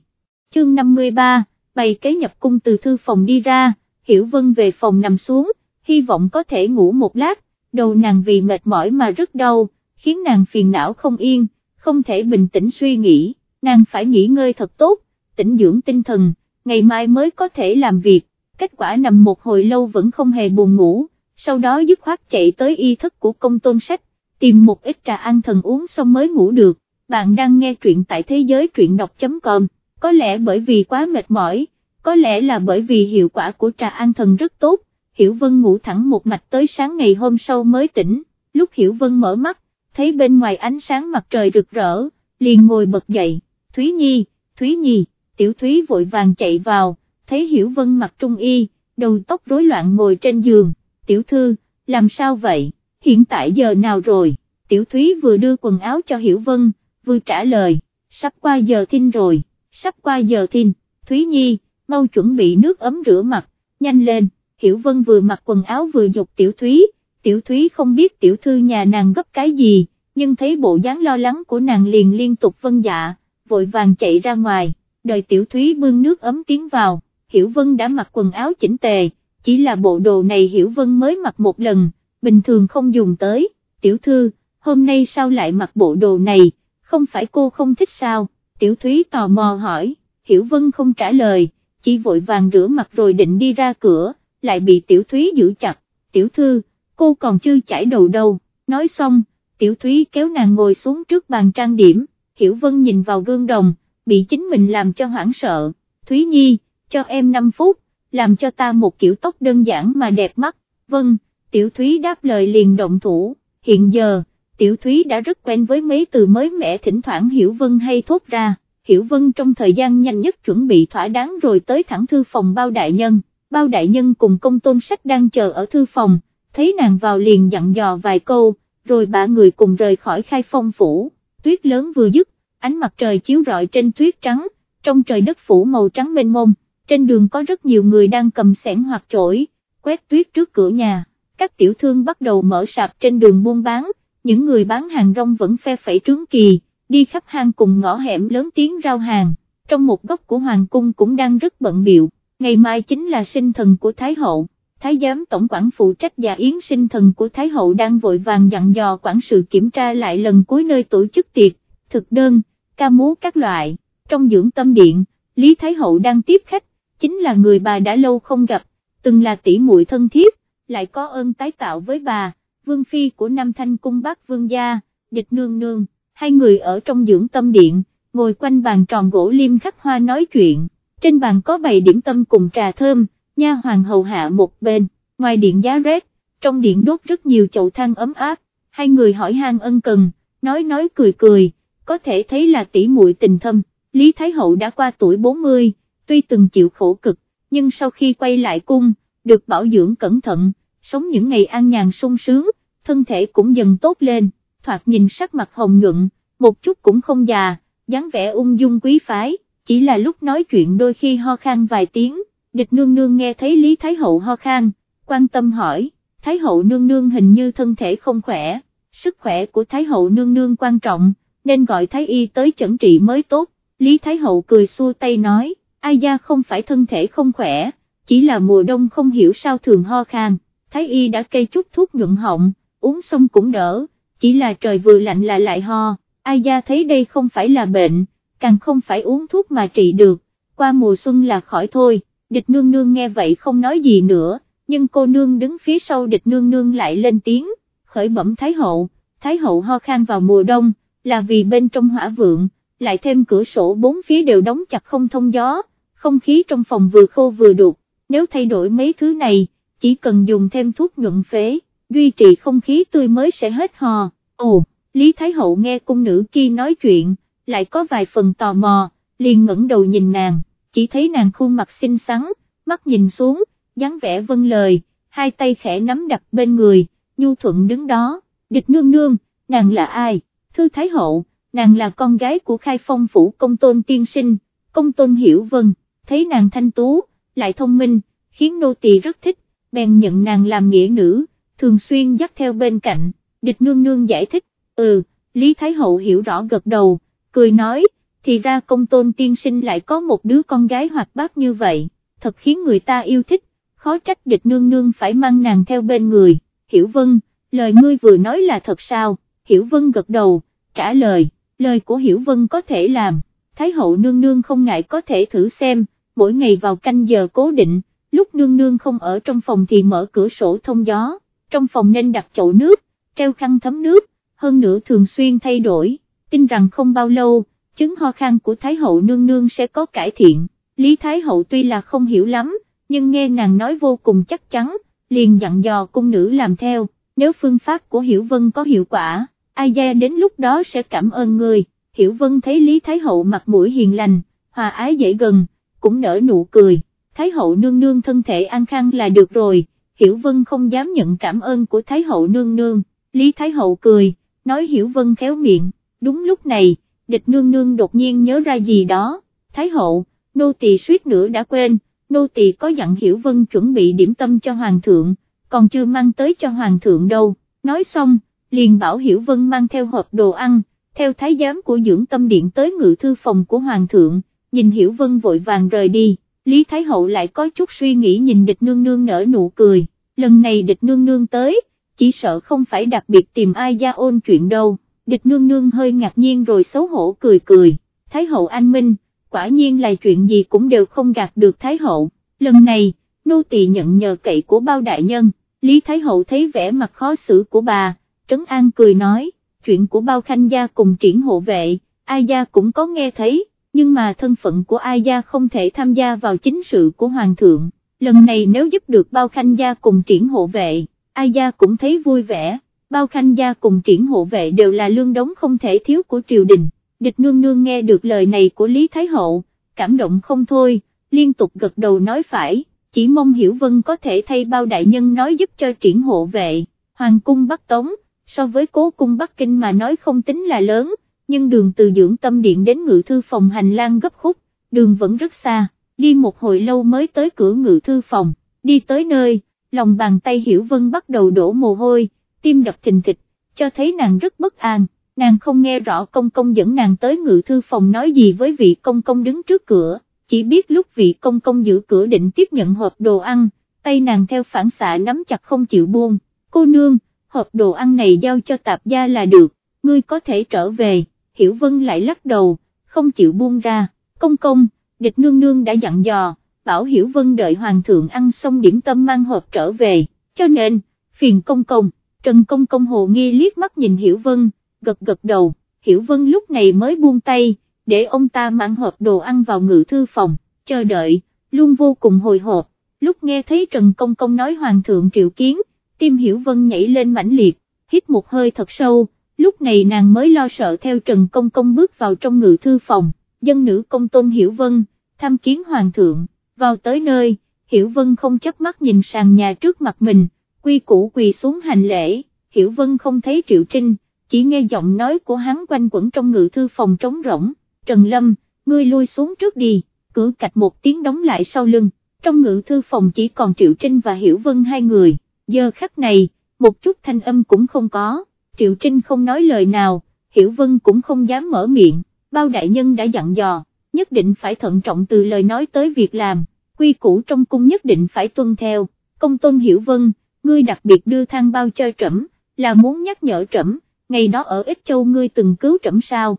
Chương 53, bày kế nhập cung từ thư phòng đi ra, Hiểu Vân về phòng nằm xuống, hy vọng có thể ngủ một lát, đầu nàng vì mệt mỏi mà rất đau, khiến nàng phiền não không yên, không thể bình tĩnh suy nghĩ, nàng phải nghỉ ngơi thật tốt, tĩnh dưỡng tinh thần, ngày mai mới có thể làm việc, kết quả nằm một hồi lâu vẫn không hề buồn ngủ, sau đó dứt khoát chạy tới y thức của công tôn sách, tìm một ít trà ăn thần uống xong mới ngủ được, bạn đang nghe truyện tại thế giới truyện đọc.com, có lẽ bởi vì quá mệt mỏi, có lẽ là bởi vì hiệu quả của trà an thần rất tốt, Hiểu Vân ngủ thẳng một mạch tới sáng ngày hôm sau mới tỉnh, lúc Hiểu Vân mở mắt, thấy bên ngoài ánh sáng mặt trời rực rỡ, liền ngồi bật dậy, Thúy Nhi, Thúy Nhi, Tiểu Thúy vội vàng chạy vào, thấy Hiểu Vân mặc trung y, đầu tóc rối loạn ngồi trên giường, Tiểu Thư, làm sao vậy, hiện tại giờ nào rồi, Tiểu Thúy vừa đưa quần áo cho Hiểu Vân, vừa trả lời, sắp qua giờ thinh rồi, sắp qua giờ thìn, Thúy Nhi, mau chuẩn bị nước ấm rửa mặt, nhanh lên, Hiểu Vân vừa mặc quần áo vừa dục Tiểu Thúy, Tiểu Thúy không biết Tiểu Thư nhà nàng gấp cái gì, nhưng thấy bộ dáng lo lắng của nàng liền liên tục vân dạ, vội vàng chạy ra ngoài, đợi Tiểu Thúy bưng nước ấm tiến vào, Hiểu Vân đã mặc quần áo chỉnh tề, chỉ là bộ đồ này Hiểu Vân mới mặc một lần, bình thường không dùng tới, Tiểu Thư, hôm nay sao lại mặc bộ đồ này, không phải cô không thích sao, Tiểu Thúy tò mò hỏi, Hiểu Vân không trả lời chỉ vội vàng rửa mặt rồi định đi ra cửa, lại bị tiểu thúy giữ chặt, tiểu thư, cô còn chưa chảy đầu đâu, nói xong, tiểu thúy kéo nàng ngồi xuống trước bàn trang điểm, hiểu vân nhìn vào gương đồng, bị chính mình làm cho hoảng sợ, Thúy Nhi, cho em 5 phút, làm cho ta một kiểu tóc đơn giản mà đẹp mắt, vâng, tiểu thúy đáp lời liền động thủ, hiện giờ, tiểu thúy đã rất quen với mấy từ mới mẻ thỉnh thoảng hiểu vân hay thốt ra. Hiểu Vân trong thời gian nhanh nhất chuẩn bị thỏa đáng rồi tới thẳng thư phòng bao đại nhân, bao đại nhân cùng công tôn sách đang chờ ở thư phòng, thấy nàng vào liền dặn dò vài câu, rồi ba người cùng rời khỏi khai phong phủ, tuyết lớn vừa dứt, ánh mặt trời chiếu rọi trên tuyết trắng, trong trời đất phủ màu trắng mênh mông, trên đường có rất nhiều người đang cầm sẻn hoặc chổi, quét tuyết trước cửa nhà, các tiểu thương bắt đầu mở sạp trên đường buôn bán, những người bán hàng rong vẫn phe phẩy trướng kỳ đi khắp hang cùng ngõ hẻm lớn tiếng rao hàng, trong một góc của hoàng cung cũng đang rất bận biệu, ngày mai chính là sinh thần của Thái Hậu, Thái giám tổng quản phụ trách và yến sinh thần của Thái Hậu đang vội vàng dặn dò quản sự kiểm tra lại lần cuối nơi tổ chức tiệc, thực đơn, ca múa các loại, trong dưỡng tâm điện, Lý Thái Hậu đang tiếp khách, chính là người bà đã lâu không gặp, từng là tỷ muội thân thiết, lại có ơn tái tạo với bà, vương phi của Nam Thanh cung bác vương gia, địch nương nương, hai người ở trong dưỡng tâm điện, ngồi quanh bàn tròn gỗ liêm khắc hoa nói chuyện, trên bàn có bày điểm tâm cùng trà thơm, nha hoàng hầu hạ một bên, ngoài điện giá rét, trong điện đốt rất nhiều chậu than ấm áp, hai người hỏi han ân cần, nói nói cười cười, có thể thấy là tỷ muội tình thâm, Lý Thái Hậu đã qua tuổi 40, tuy từng chịu khổ cực, nhưng sau khi quay lại cung, được bảo dưỡng cẩn thận, sống những ngày an nhàn sung sướng, thân thể cũng dần tốt lên, thoạt nhìn sắc mặt hồng nhuận, một chút cũng không già, dáng vẻ ung dung quý phái, chỉ là lúc nói chuyện đôi khi ho khan vài tiếng, địch nương nương nghe thấy Lý Thái Hậu ho khan, quan tâm hỏi, Thái Hậu nương nương hình như thân thể không khỏe, sức khỏe của Thái Hậu nương nương quan trọng, nên gọi Thái Y tới chẩn trị mới tốt, Lý Thái Hậu cười xua tay nói, ai da không phải thân thể không khỏe, chỉ là mùa đông không hiểu sao thường ho khan, Thái Y đã cây chút thuốc nhuận họng, uống xong cũng đỡ, chỉ là trời vừa lạnh là lại ho, ai gia thấy đây không phải là bệnh, càng không phải uống thuốc mà trị được, qua mùa xuân là khỏi thôi, địch nương nương nghe vậy không nói gì nữa, nhưng cô nương đứng phía sau địch nương nương lại lên tiếng, khởi bẩm Thái Hậu, Thái Hậu ho khan vào mùa đông, là vì bên trong hỏa vượng, lại thêm cửa sổ bốn phía đều đóng chặt không thông gió, không khí trong phòng vừa khô vừa đục, nếu thay đổi mấy thứ này, chỉ cần dùng thêm thuốc nhuận phế, duy trì không khí tươi mới sẽ hết hò, ồ, Lý Thái Hậu nghe cung nữ kia nói chuyện, lại có vài phần tò mò, liền ngẩng đầu nhìn nàng, chỉ thấy nàng khuôn mặt xinh xắn, mắt nhìn xuống, dáng vẻ vâng lời, hai tay khẽ nắm đặt bên người, nhu thuận đứng đó, địch nương nương, nàng là ai, thư Thái Hậu, nàng là con gái của khai phong phủ công tôn tiên sinh, công tôn hiểu vân, thấy nàng thanh tú, lại thông minh, khiến nô tỳ rất thích, bèn nhận nàng làm nghĩa nữ, thường xuyên dắt theo bên cạnh, địch nương nương giải thích, ừ, Lý Thái Hậu hiểu rõ gật đầu, cười nói, thì ra công tôn tiên sinh lại có một đứa con gái hoạt bát như vậy, thật khiến người ta yêu thích, khó trách địch nương nương phải mang nàng theo bên người, hiểu vân, lời ngươi vừa nói là thật sao, hiểu vân gật đầu, trả lời, lời của hiểu vân có thể làm, thái hậu nương nương không ngại có thể thử xem, mỗi ngày vào canh giờ cố định, lúc nương nương không ở trong phòng thì mở cửa sổ thông gió, trong phòng nên đặt chậu nước, treo khăn thấm nước, hơn nữa thường xuyên thay đổi, tin rằng không bao lâu, chứng ho khan của Thái hậu nương nương sẽ có cải thiện, Lý Thái hậu tuy là không hiểu lắm, nhưng nghe nàng nói vô cùng chắc chắn, liền dặn dò cung nữ làm theo, nếu phương pháp của Hiểu Vân có hiệu quả, ai gia đến lúc đó sẽ cảm ơn người, Hiểu Vân thấy Lý Thái hậu mặt mũi hiền lành, hòa ái dễ gần, cũng nở nụ cười, Thái hậu nương nương thân thể an khang là được rồi, Hiểu Vân không dám nhận cảm ơn của Thái hậu nương nương, Lý Thái hậu cười, nói Hiểu Vân khéo miệng, đúng lúc này, địch nương nương đột nhiên nhớ ra gì đó, Thái hậu, nô tỳ suýt nữa đã quên, nô tỳ có dặn Hiểu Vân chuẩn bị điểm tâm cho Hoàng thượng, còn chưa mang tới cho Hoàng thượng đâu, nói xong, liền bảo Hiểu Vân mang theo hộp đồ ăn, theo thái giám của dưỡng tâm điện tới ngự thư phòng của Hoàng thượng, nhìn Hiểu Vân vội vàng rời đi, Lý Thái Hậu lại có chút suy nghĩ nhìn địch nương nương nở nụ cười, lần này địch nương nương tới, chỉ sợ không phải đặc biệt tìm ai gia ôn chuyện đâu, địch nương nương hơi ngạc nhiên rồi xấu hổ cười cười, Thái Hậu anh minh, quả nhiên là chuyện gì cũng đều không gạt được Thái Hậu, lần này, nô tỳ nhận nhờ cậy của bao đại nhân, Lý Thái Hậu thấy vẻ mặt khó xử của bà, Trấn An cười nói, chuyện của bao khanh gia cùng triển hộ vệ, ai gia cũng có nghe thấy, nhưng mà thân phận của ai gia không thể tham gia vào chính sự của Hoàng thượng, lần này nếu giúp được bao khanh gia cùng triển hộ vệ, ai gia cũng thấy vui vẻ, bao khanh gia cùng triển hộ vệ đều là lương đống không thể thiếu của triều đình, địch nương nương nghe được lời này của Lý Thái Hậu, cảm động không thôi, liên tục gật đầu nói phải, chỉ mong Hiểu Vân có thể thay bao đại nhân nói giúp cho triển hộ vệ, Hoàng cung Bắc Tống, so với cố cung Bắc Kinh mà nói không tính là lớn, nhưng đường từ dưỡng tâm điện đến ngự thư phòng hành lang gấp khúc, đường vẫn rất xa, đi một hồi lâu mới tới cửa ngự thư phòng, đi tới nơi, lòng bàn tay Hiểu Vân bắt đầu đổ mồ hôi, tim đập thình thịch, cho thấy nàng rất bất an, nàng không nghe rõ công công dẫn nàng tới ngự thư phòng nói gì với vị công công đứng trước cửa, chỉ biết lúc vị công công giữ cửa định tiếp nhận hộp đồ ăn, tay nàng theo phản xạ nắm chặt không chịu buông, cô nương, hộp đồ ăn này giao cho tạp gia là được, ngươi có thể trở về, Hiểu Vân lại lắc đầu, không chịu buông ra, công công, địch nương nương đã dặn dò, bảo Hiểu Vân đợi Hoàng thượng ăn xong điểm tâm mang hộp trở về, cho nên, phiền công công, Trần Công Công hồ nghi liếc mắt nhìn Hiểu Vân, gật gật đầu, Hiểu Vân lúc này mới buông tay, để ông ta mang hộp đồ ăn vào ngự thư phòng, chờ đợi, luôn vô cùng hồi hộp, lúc nghe thấy Trần Công Công nói Hoàng thượng triệu kiến, tim Hiểu Vân nhảy lên mãnh liệt, hít một hơi thật sâu, lúc này nàng mới lo sợ theo Trần Công Công bước vào trong ngự thư phòng, dân nữ công tôn Hiểu Vân, tham kiến Hoàng thượng, vào tới nơi, Hiểu Vân không chấp mắt nhìn sàn nhà trước mặt mình, quy củ quỳ xuống hành lễ, Hiểu Vân không thấy Triệu Trinh, chỉ nghe giọng nói của hắn quanh quẩn trong ngự thư phòng trống rỗng, Trần Lâm, ngươi lui xuống trước đi, cửa cạch một tiếng đóng lại sau lưng, trong ngự thư phòng chỉ còn Triệu Trinh và Hiểu Vân hai người, giờ khắc này, một chút thanh âm cũng không có, Triệu Trinh không nói lời nào, Hiểu Vân cũng không dám mở miệng, bao đại nhân đã dặn dò, nhất định phải thận trọng từ lời nói tới việc làm, quy củ trong cung nhất định phải tuân theo, công tôn Hiểu Vân, ngươi đặc biệt đưa thang bao cho trẫm, là muốn nhắc nhở trẫm, ngày đó ở Ích Châu ngươi từng cứu trẫm sao.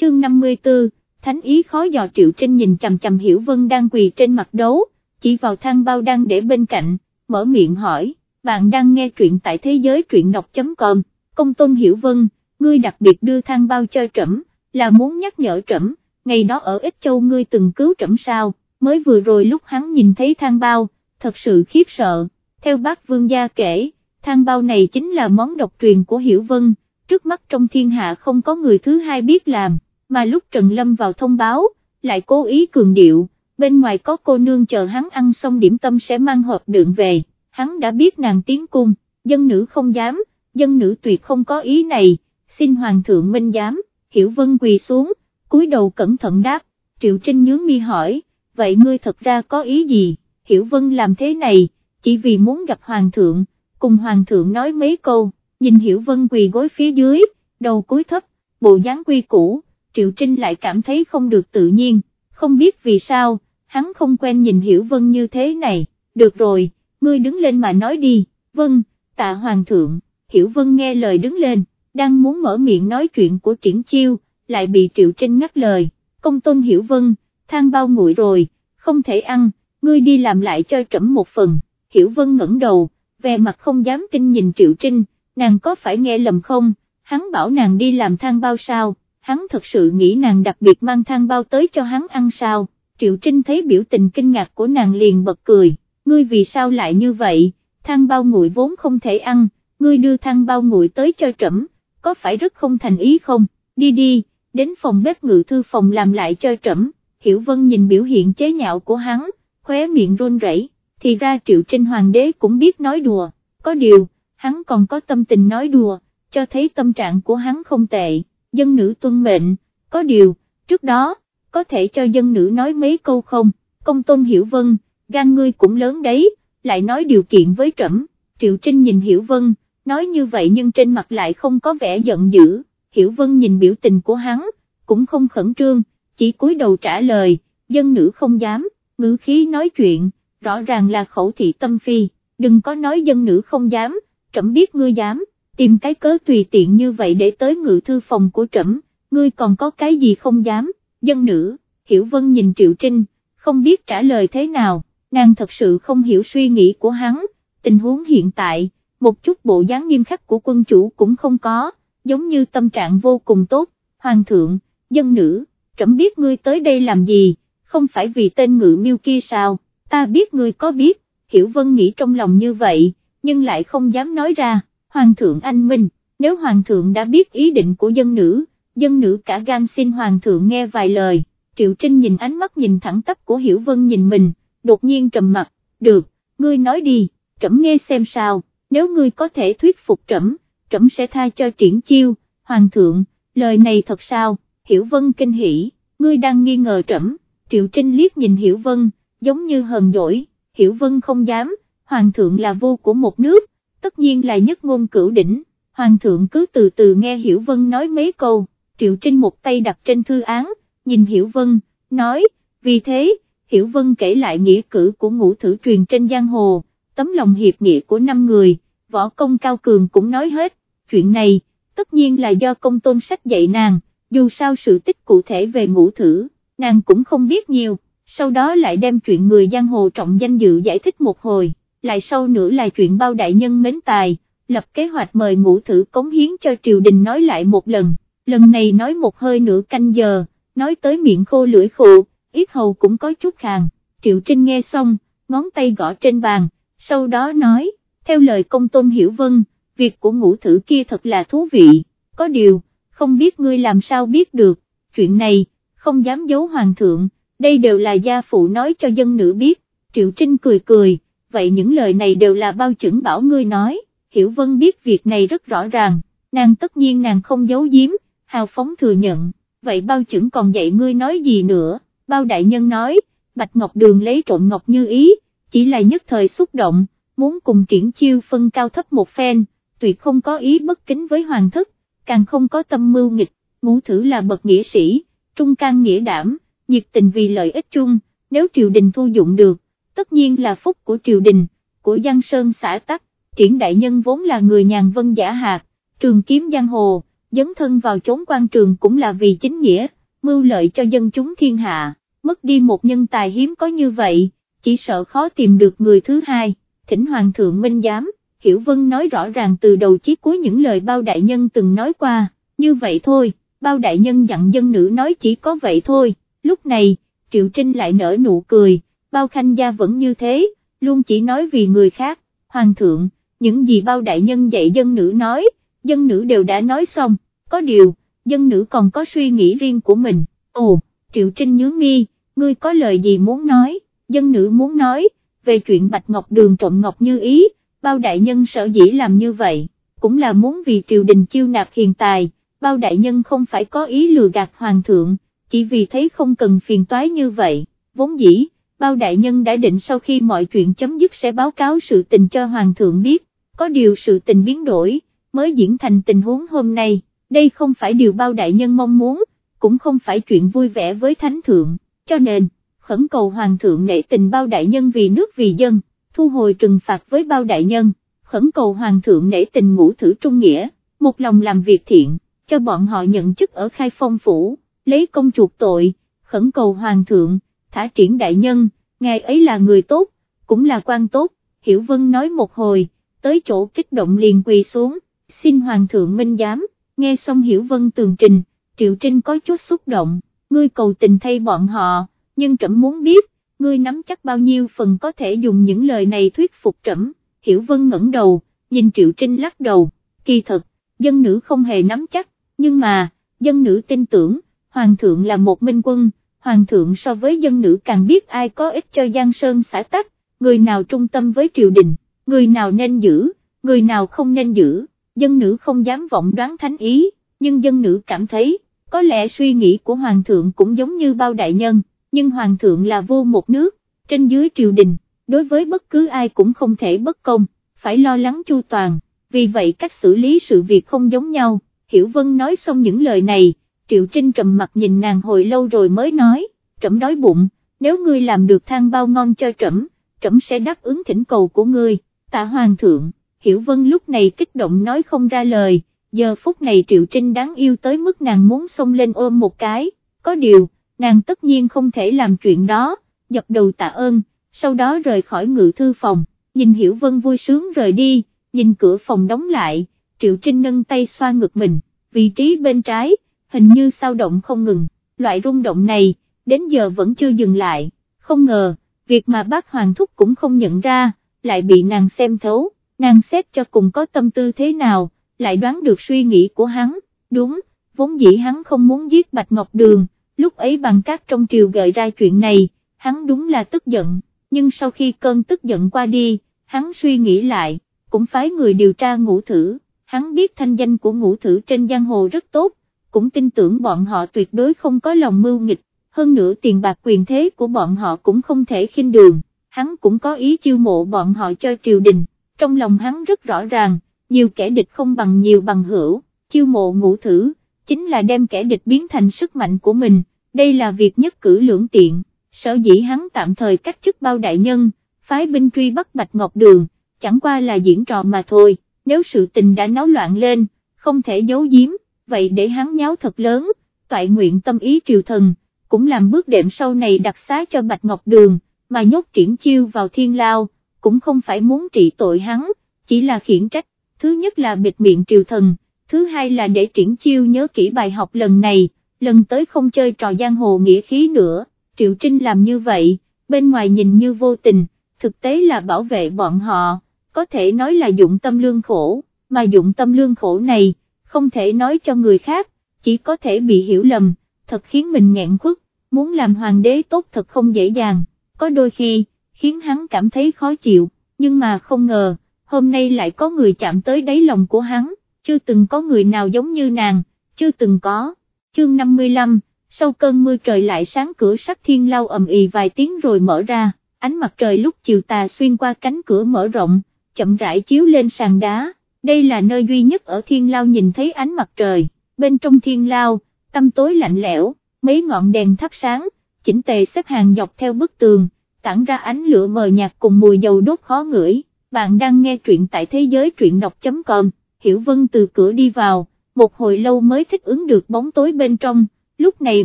Chương 54, Thánh ý khó dò Triệu Trinh nhìn chằm chằm Hiểu Vân đang quỳ trên mặt đấu, chỉ vào thang bao đang để bên cạnh, mở miệng hỏi, bạn đang nghe truyện tại thế giới truyện đọc.com, công tôn Hiểu Vân, ngươi đặc biệt đưa thang bao cho trẫm, là muốn nhắc nhở trẫm, ngày đó ở Ích Châu ngươi từng cứu trẫm sao, mới vừa rồi lúc hắn nhìn thấy thang bao, thật sự khiếp sợ, theo bác vương gia kể, thang bao này chính là món độc truyền của Hiểu Vân, trước mắt trong thiên hạ không có người thứ hai biết làm, mà lúc Trần Lâm vào thông báo, lại cố ý cường điệu, bên ngoài có cô nương chờ hắn ăn xong điểm tâm sẽ mang hộp đựng về, hắn đã biết nàng tiến cung, dân nữ không dám, dân nữ tuyệt không có ý này, xin Hoàng thượng minh giám, Hiểu Vân quỳ xuống, cúi đầu cẩn thận đáp, Triệu Trinh nhướng mi hỏi, vậy ngươi thật ra có ý gì, Hiểu Vân làm thế này, chỉ vì muốn gặp Hoàng thượng, cùng Hoàng thượng nói mấy câu, nhìn Hiểu Vân quỳ gối phía dưới, đầu cúi thấp, bộ dáng quy củ, Triệu Trinh lại cảm thấy không được tự nhiên, không biết vì sao, hắn không quen nhìn Hiểu Vân như thế này, được rồi, ngươi đứng lên mà nói đi, vâng, tạ Hoàng thượng, Hiểu Vân nghe lời đứng lên, đang muốn mở miệng nói chuyện của triển chiêu, lại bị Triệu Trinh ngắt lời, công tôn Hiểu Vân, than bao nguội rồi, không thể ăn, ngươi đi làm lại cho trẫm một phần, Hiểu Vân ngẩng đầu, về mặt không dám tin nhìn Triệu Trinh, nàng có phải nghe lầm không, hắn bảo nàng đi làm than bao sao, hắn thật sự nghĩ nàng đặc biệt mang than bao tới cho hắn ăn sao, Triệu Trinh thấy biểu tình kinh ngạc của nàng liền bật cười, ngươi vì sao lại như vậy, than bao nguội vốn không thể ăn, ngươi đưa thang bao nguội tới cho trẫm, có phải rất không thành ý không, đi đi, đến phòng bếp ngự thư phòng làm lại cho trẫm, Hiểu Vân nhìn biểu hiện chế nhạo của hắn, khóe miệng run rẩy, thì ra Triệu Trinh Hoàng đế cũng biết nói đùa, có điều, hắn còn có tâm tình nói đùa, cho thấy tâm trạng của hắn không tệ, dân nữ tuân mệnh, có điều, trước đó, có thể cho dân nữ nói mấy câu không, công tôn Hiểu Vân, gan ngươi cũng lớn đấy, lại nói điều kiện với trẫm. Triệu Trinh nhìn Hiểu Vân, nói như vậy nhưng trên mặt lại không có vẻ giận dữ, Hiểu Vân nhìn biểu tình của hắn, cũng không khẩn trương, chỉ cúi đầu trả lời, dân nữ không dám, ngữ khí nói chuyện, rõ ràng là khẩu thị tâm phi, đừng có nói dân nữ không dám, trẫm biết ngươi dám, tìm cái cớ tùy tiện như vậy để tới ngự thư phòng của trẫm, ngươi còn có cái gì không dám, dân nữ, Hiểu Vân nhìn Triệu Trinh, không biết trả lời thế nào, nàng thật sự không hiểu suy nghĩ của hắn, tình huống hiện tại, một chút bộ dáng nghiêm khắc của quân chủ cũng không có, giống như tâm trạng vô cùng tốt, hoàng thượng, dân nữ, trẫm biết ngươi tới đây làm gì, không phải vì tên ngự miêu kia sao, ta biết ngươi có biết, Hiểu Vân nghĩ trong lòng như vậy, nhưng lại không dám nói ra, hoàng thượng anh minh, nếu hoàng thượng đã biết ý định của dân nữ, dân nữ cả gan xin hoàng thượng nghe vài lời, Triệu Trinh nhìn ánh mắt nhìn thẳng tắp của Hiểu Vân nhìn mình, đột nhiên trầm mặt, được, ngươi nói đi, trẫm nghe xem sao, nếu ngươi có thể thuyết phục trẫm, trẫm sẽ tha cho triển chiêu, hoàng thượng, lời này thật sao, Hiểu Vân kinh hỉ, ngươi đang nghi ngờ trẫm, Triệu Trinh liếc nhìn Hiểu Vân, giống như hờn dỗi, Hiểu Vân không dám, hoàng thượng là vô của một nước, tất nhiên là nhất ngôn cửu đỉnh, hoàng thượng cứ từ từ nghe Hiểu Vân nói mấy câu, Triệu Trinh một tay đặt trên thư án, nhìn Hiểu Vân, nói, vì thế, Hiểu Vân kể lại nghĩa cử của ngũ thử truyền trên giang hồ, tấm lòng hiệp nghĩa của năm người, võ công cao cường cũng nói hết, chuyện này, tất nhiên là do công tôn sách dạy nàng, dù sao sự tích cụ thể về ngũ thử, nàng cũng không biết nhiều, sau đó lại đem chuyện người giang hồ trọng danh dự giải thích một hồi, lại sau nữa là chuyện bao đại nhân mến tài, lập kế hoạch mời ngũ thử cống hiến cho triều đình nói lại một lần, lần này nói một hơi nửa canh giờ, nói tới miệng khô lưỡi khụ, ít hầu cũng có chút khàn, triệu trinh nghe xong, ngón tay gõ trên bàn, sau đó nói, theo lời công tôn hiểu vân, việc của ngũ thử kia thật là thú vị, có điều, không biết ngươi làm sao biết được, chuyện này, không dám giấu hoàng thượng, đây đều là gia phụ nói cho dân nữ biết, triệu trinh cười cười, vậy những lời này đều là bao chuẩn bảo ngươi nói, hiểu vân biết việc này rất rõ ràng, nàng tất nhiên nàng không giấu giếm, hào phóng thừa nhận, vậy bao chuẩn còn dạy ngươi nói gì nữa, bao đại nhân nói, Bạch Ngọc Đường lấy trộm Ngọc Như ý, chỉ là nhất thời xúc động, muốn cùng triển chiêu phân cao thấp một phen, tuyệt không có ý bất kính với hoàng thất, càng không có tâm mưu nghịch, ngũ thử là bậc nghĩa sĩ, trung can nghĩa đảm, nhiệt tình vì lợi ích chung, nếu triều đình thu dụng được, tất nhiên là phúc của triều đình, của Giang Sơn xã Tắc, triển đại nhân vốn là người nhàn vân giả hạt, trường kiếm giang hồ, dấn thân vào chốn quan trường cũng là vì chính nghĩa, mưu lợi cho dân chúng thiên hạ, mất đi một nhân tài hiếm có như vậy, chỉ sợ khó tìm được người thứ hai, thỉnh Hoàng thượng minh giám, Hiểu Vân nói rõ ràng từ đầu chí cuối những lời bao đại nhân từng nói qua, như vậy thôi, bao đại nhân dặn dân nữ nói chỉ có vậy thôi, lúc này, Triệu Trinh lại nở nụ cười, bao khanh gia vẫn như thế, luôn chỉ nói vì người khác, Hoàng thượng, những gì bao đại nhân dạy dân nữ nói, dân nữ đều đã nói xong, có điều, dân nữ còn có suy nghĩ riêng của mình, ồ, Triệu Trinh nhướng mi, ngươi có lời gì muốn nói, dân nữ muốn nói, về chuyện Bạch Ngọc Đường trộm Ngọc Như Ý, bao đại nhân sở dĩ làm như vậy, cũng là muốn vì triều đình chiêu nạp hiền tài, bao đại nhân không phải có ý lừa gạt hoàng thượng, chỉ vì thấy không cần phiền toái như vậy, vốn dĩ, bao đại nhân đã định sau khi mọi chuyện chấm dứt sẽ báo cáo sự tình cho hoàng thượng biết, có điều sự tình biến đổi, mới diễn thành tình huống hôm nay, đây không phải điều bao đại nhân mong muốn, cũng không phải chuyện vui vẻ với thánh thượng, cho nên, khẩn cầu hoàng thượng nể tình bao đại nhân vì nước vì dân, thu hồi trừng phạt với bao đại nhân, khẩn cầu hoàng thượng nể tình ngũ thử trung nghĩa, một lòng làm việc thiện, cho bọn họ nhận chức ở khai phong phủ, lấy công chuộc tội, khẩn cầu hoàng thượng, thả triển đại nhân, ngài ấy là người tốt, cũng là quan tốt, Hiểu Vân nói một hồi, tới chỗ kích động liền quỳ xuống, xin hoàng thượng minh giám, nghe xong Hiểu Vân tường trình, Triệu Trinh có chút xúc động, ngươi cầu tình thay bọn họ, nhưng trẫm muốn biết, ngươi nắm chắc bao nhiêu phần có thể dùng những lời này thuyết phục trẫm, Hiểu Vân ngẩng đầu, nhìn Triệu Trinh lắc đầu, kỳ thật, dân nữ không hề nắm chắc, nhưng mà, dân nữ tin tưởng, Hoàng thượng là một minh quân, Hoàng thượng so với dân nữ càng biết ai có ích cho Giang Sơn xã tắc, người nào trung tâm với triều đình, người nào nên giữ, người nào không nên giữ, dân nữ không dám vọng đoán thánh ý, nhưng dân nữ cảm thấy, có lẽ suy nghĩ của Hoàng thượng cũng giống như bao đại nhân nhưng hoàng thượng là vô một nước, trên dưới triều đình, đối với bất cứ ai cũng không thể bất công, phải lo lắng chu toàn, vì vậy cách xử lý sự việc không giống nhau, Hiểu Vân nói xong những lời này, Triệu Trinh trầm mặt nhìn nàng hồi lâu rồi mới nói, trẫm đói bụng, nếu ngươi làm được thang bao ngon cho trẫm, trẫm sẽ đáp ứng thỉnh cầu của ngươi, tạ hoàng thượng, Hiểu Vân lúc này kích động nói không ra lời, giờ phút này Triệu Trinh đáng yêu tới mức nàng muốn xông lên ôm một cái, có điều, nàng tất nhiên không thể làm chuyện đó, dập đầu tạ ơn, sau đó rời khỏi ngự thư phòng, nhìn Hiểu Vân vui sướng rời đi, nhìn cửa phòng đóng lại, Triệu Trinh nâng tay xoa ngực mình, vị trí bên trái, hình như sao động không ngừng, loại rung động này, đến giờ vẫn chưa dừng lại, không ngờ, việc mà bác Hoàng Thúc cũng không nhận ra, lại bị nàng xem thấu, nàng xét cho cùng có tâm tư thế nào, lại đoán được suy nghĩ của hắn, đúng, vốn dĩ hắn không muốn giết Bạch Ngọc Đường, lúc ấy bằng cát trong triều gợi ra chuyện này, hắn đúng là tức giận, nhưng sau khi cơn tức giận qua đi, hắn suy nghĩ lại, cũng phái người điều tra ngũ thử, hắn biết thanh danh của ngũ thử trên giang hồ rất tốt, cũng tin tưởng bọn họ tuyệt đối không có lòng mưu nghịch, hơn nữa tiền bạc quyền thế của bọn họ cũng không thể khinh đường, hắn cũng có ý chiêu mộ bọn họ cho triều đình, trong lòng hắn rất rõ ràng, nhiều kẻ địch không bằng nhiều bằng hữu, chiêu mộ ngũ thử chính là đem kẻ địch biến thành sức mạnh của mình, đây là việc nhất cử lưỡng tiện, sở dĩ hắn tạm thời cách chức bao đại nhân, phái binh truy bắt Bạch Ngọc Đường, chẳng qua là diễn trò mà thôi, nếu sự tình đã náo loạn lên, không thể giấu giếm, vậy để hắn nháo thật lớn, toại nguyện tâm ý triều thần, cũng làm bước đệm sau này đặt xá cho Bạch Ngọc Đường, mà nhốt triển chiêu vào thiên lao, cũng không phải muốn trị tội hắn, chỉ là khiển trách, thứ nhất là bịt miệng triều thần, thứ hai là để triển chiêu nhớ kỹ bài học lần này, lần tới không chơi trò giang hồ nghĩa khí nữa, Triệu Trinh làm như vậy, bên ngoài nhìn như vô tình, thực tế là bảo vệ bọn họ, có thể nói là dụng tâm lương khổ, mà dụng tâm lương khổ này, không thể nói cho người khác, chỉ có thể bị hiểu lầm, thật khiến mình nghẹn khuất, muốn làm hoàng đế tốt thật không dễ dàng, có đôi khi, khiến hắn cảm thấy khó chịu, nhưng mà không ngờ, hôm nay lại có người chạm tới đáy lòng của hắn, chưa từng có người nào giống như nàng, chưa từng có, chương 55, sau cơn mưa trời lại sáng cửa sắt thiên lao ầm ì vài tiếng rồi mở ra, ánh mặt trời lúc chiều tà xuyên qua cánh cửa mở rộng, chậm rãi chiếu lên sàn đá, đây là nơi duy nhất ở thiên lao nhìn thấy ánh mặt trời, bên trong thiên lao, tâm tối lạnh lẽo, mấy ngọn đèn thắp sáng, chỉnh tề xếp hàng dọc theo bức tường, tản ra ánh lửa mờ nhạt cùng mùi dầu đốt khó ngửi, bạn đang nghe truyện tại thế giới truyện đọc.com, Hiểu Vân từ cửa đi vào, một hồi lâu mới thích ứng được bóng tối bên trong, lúc này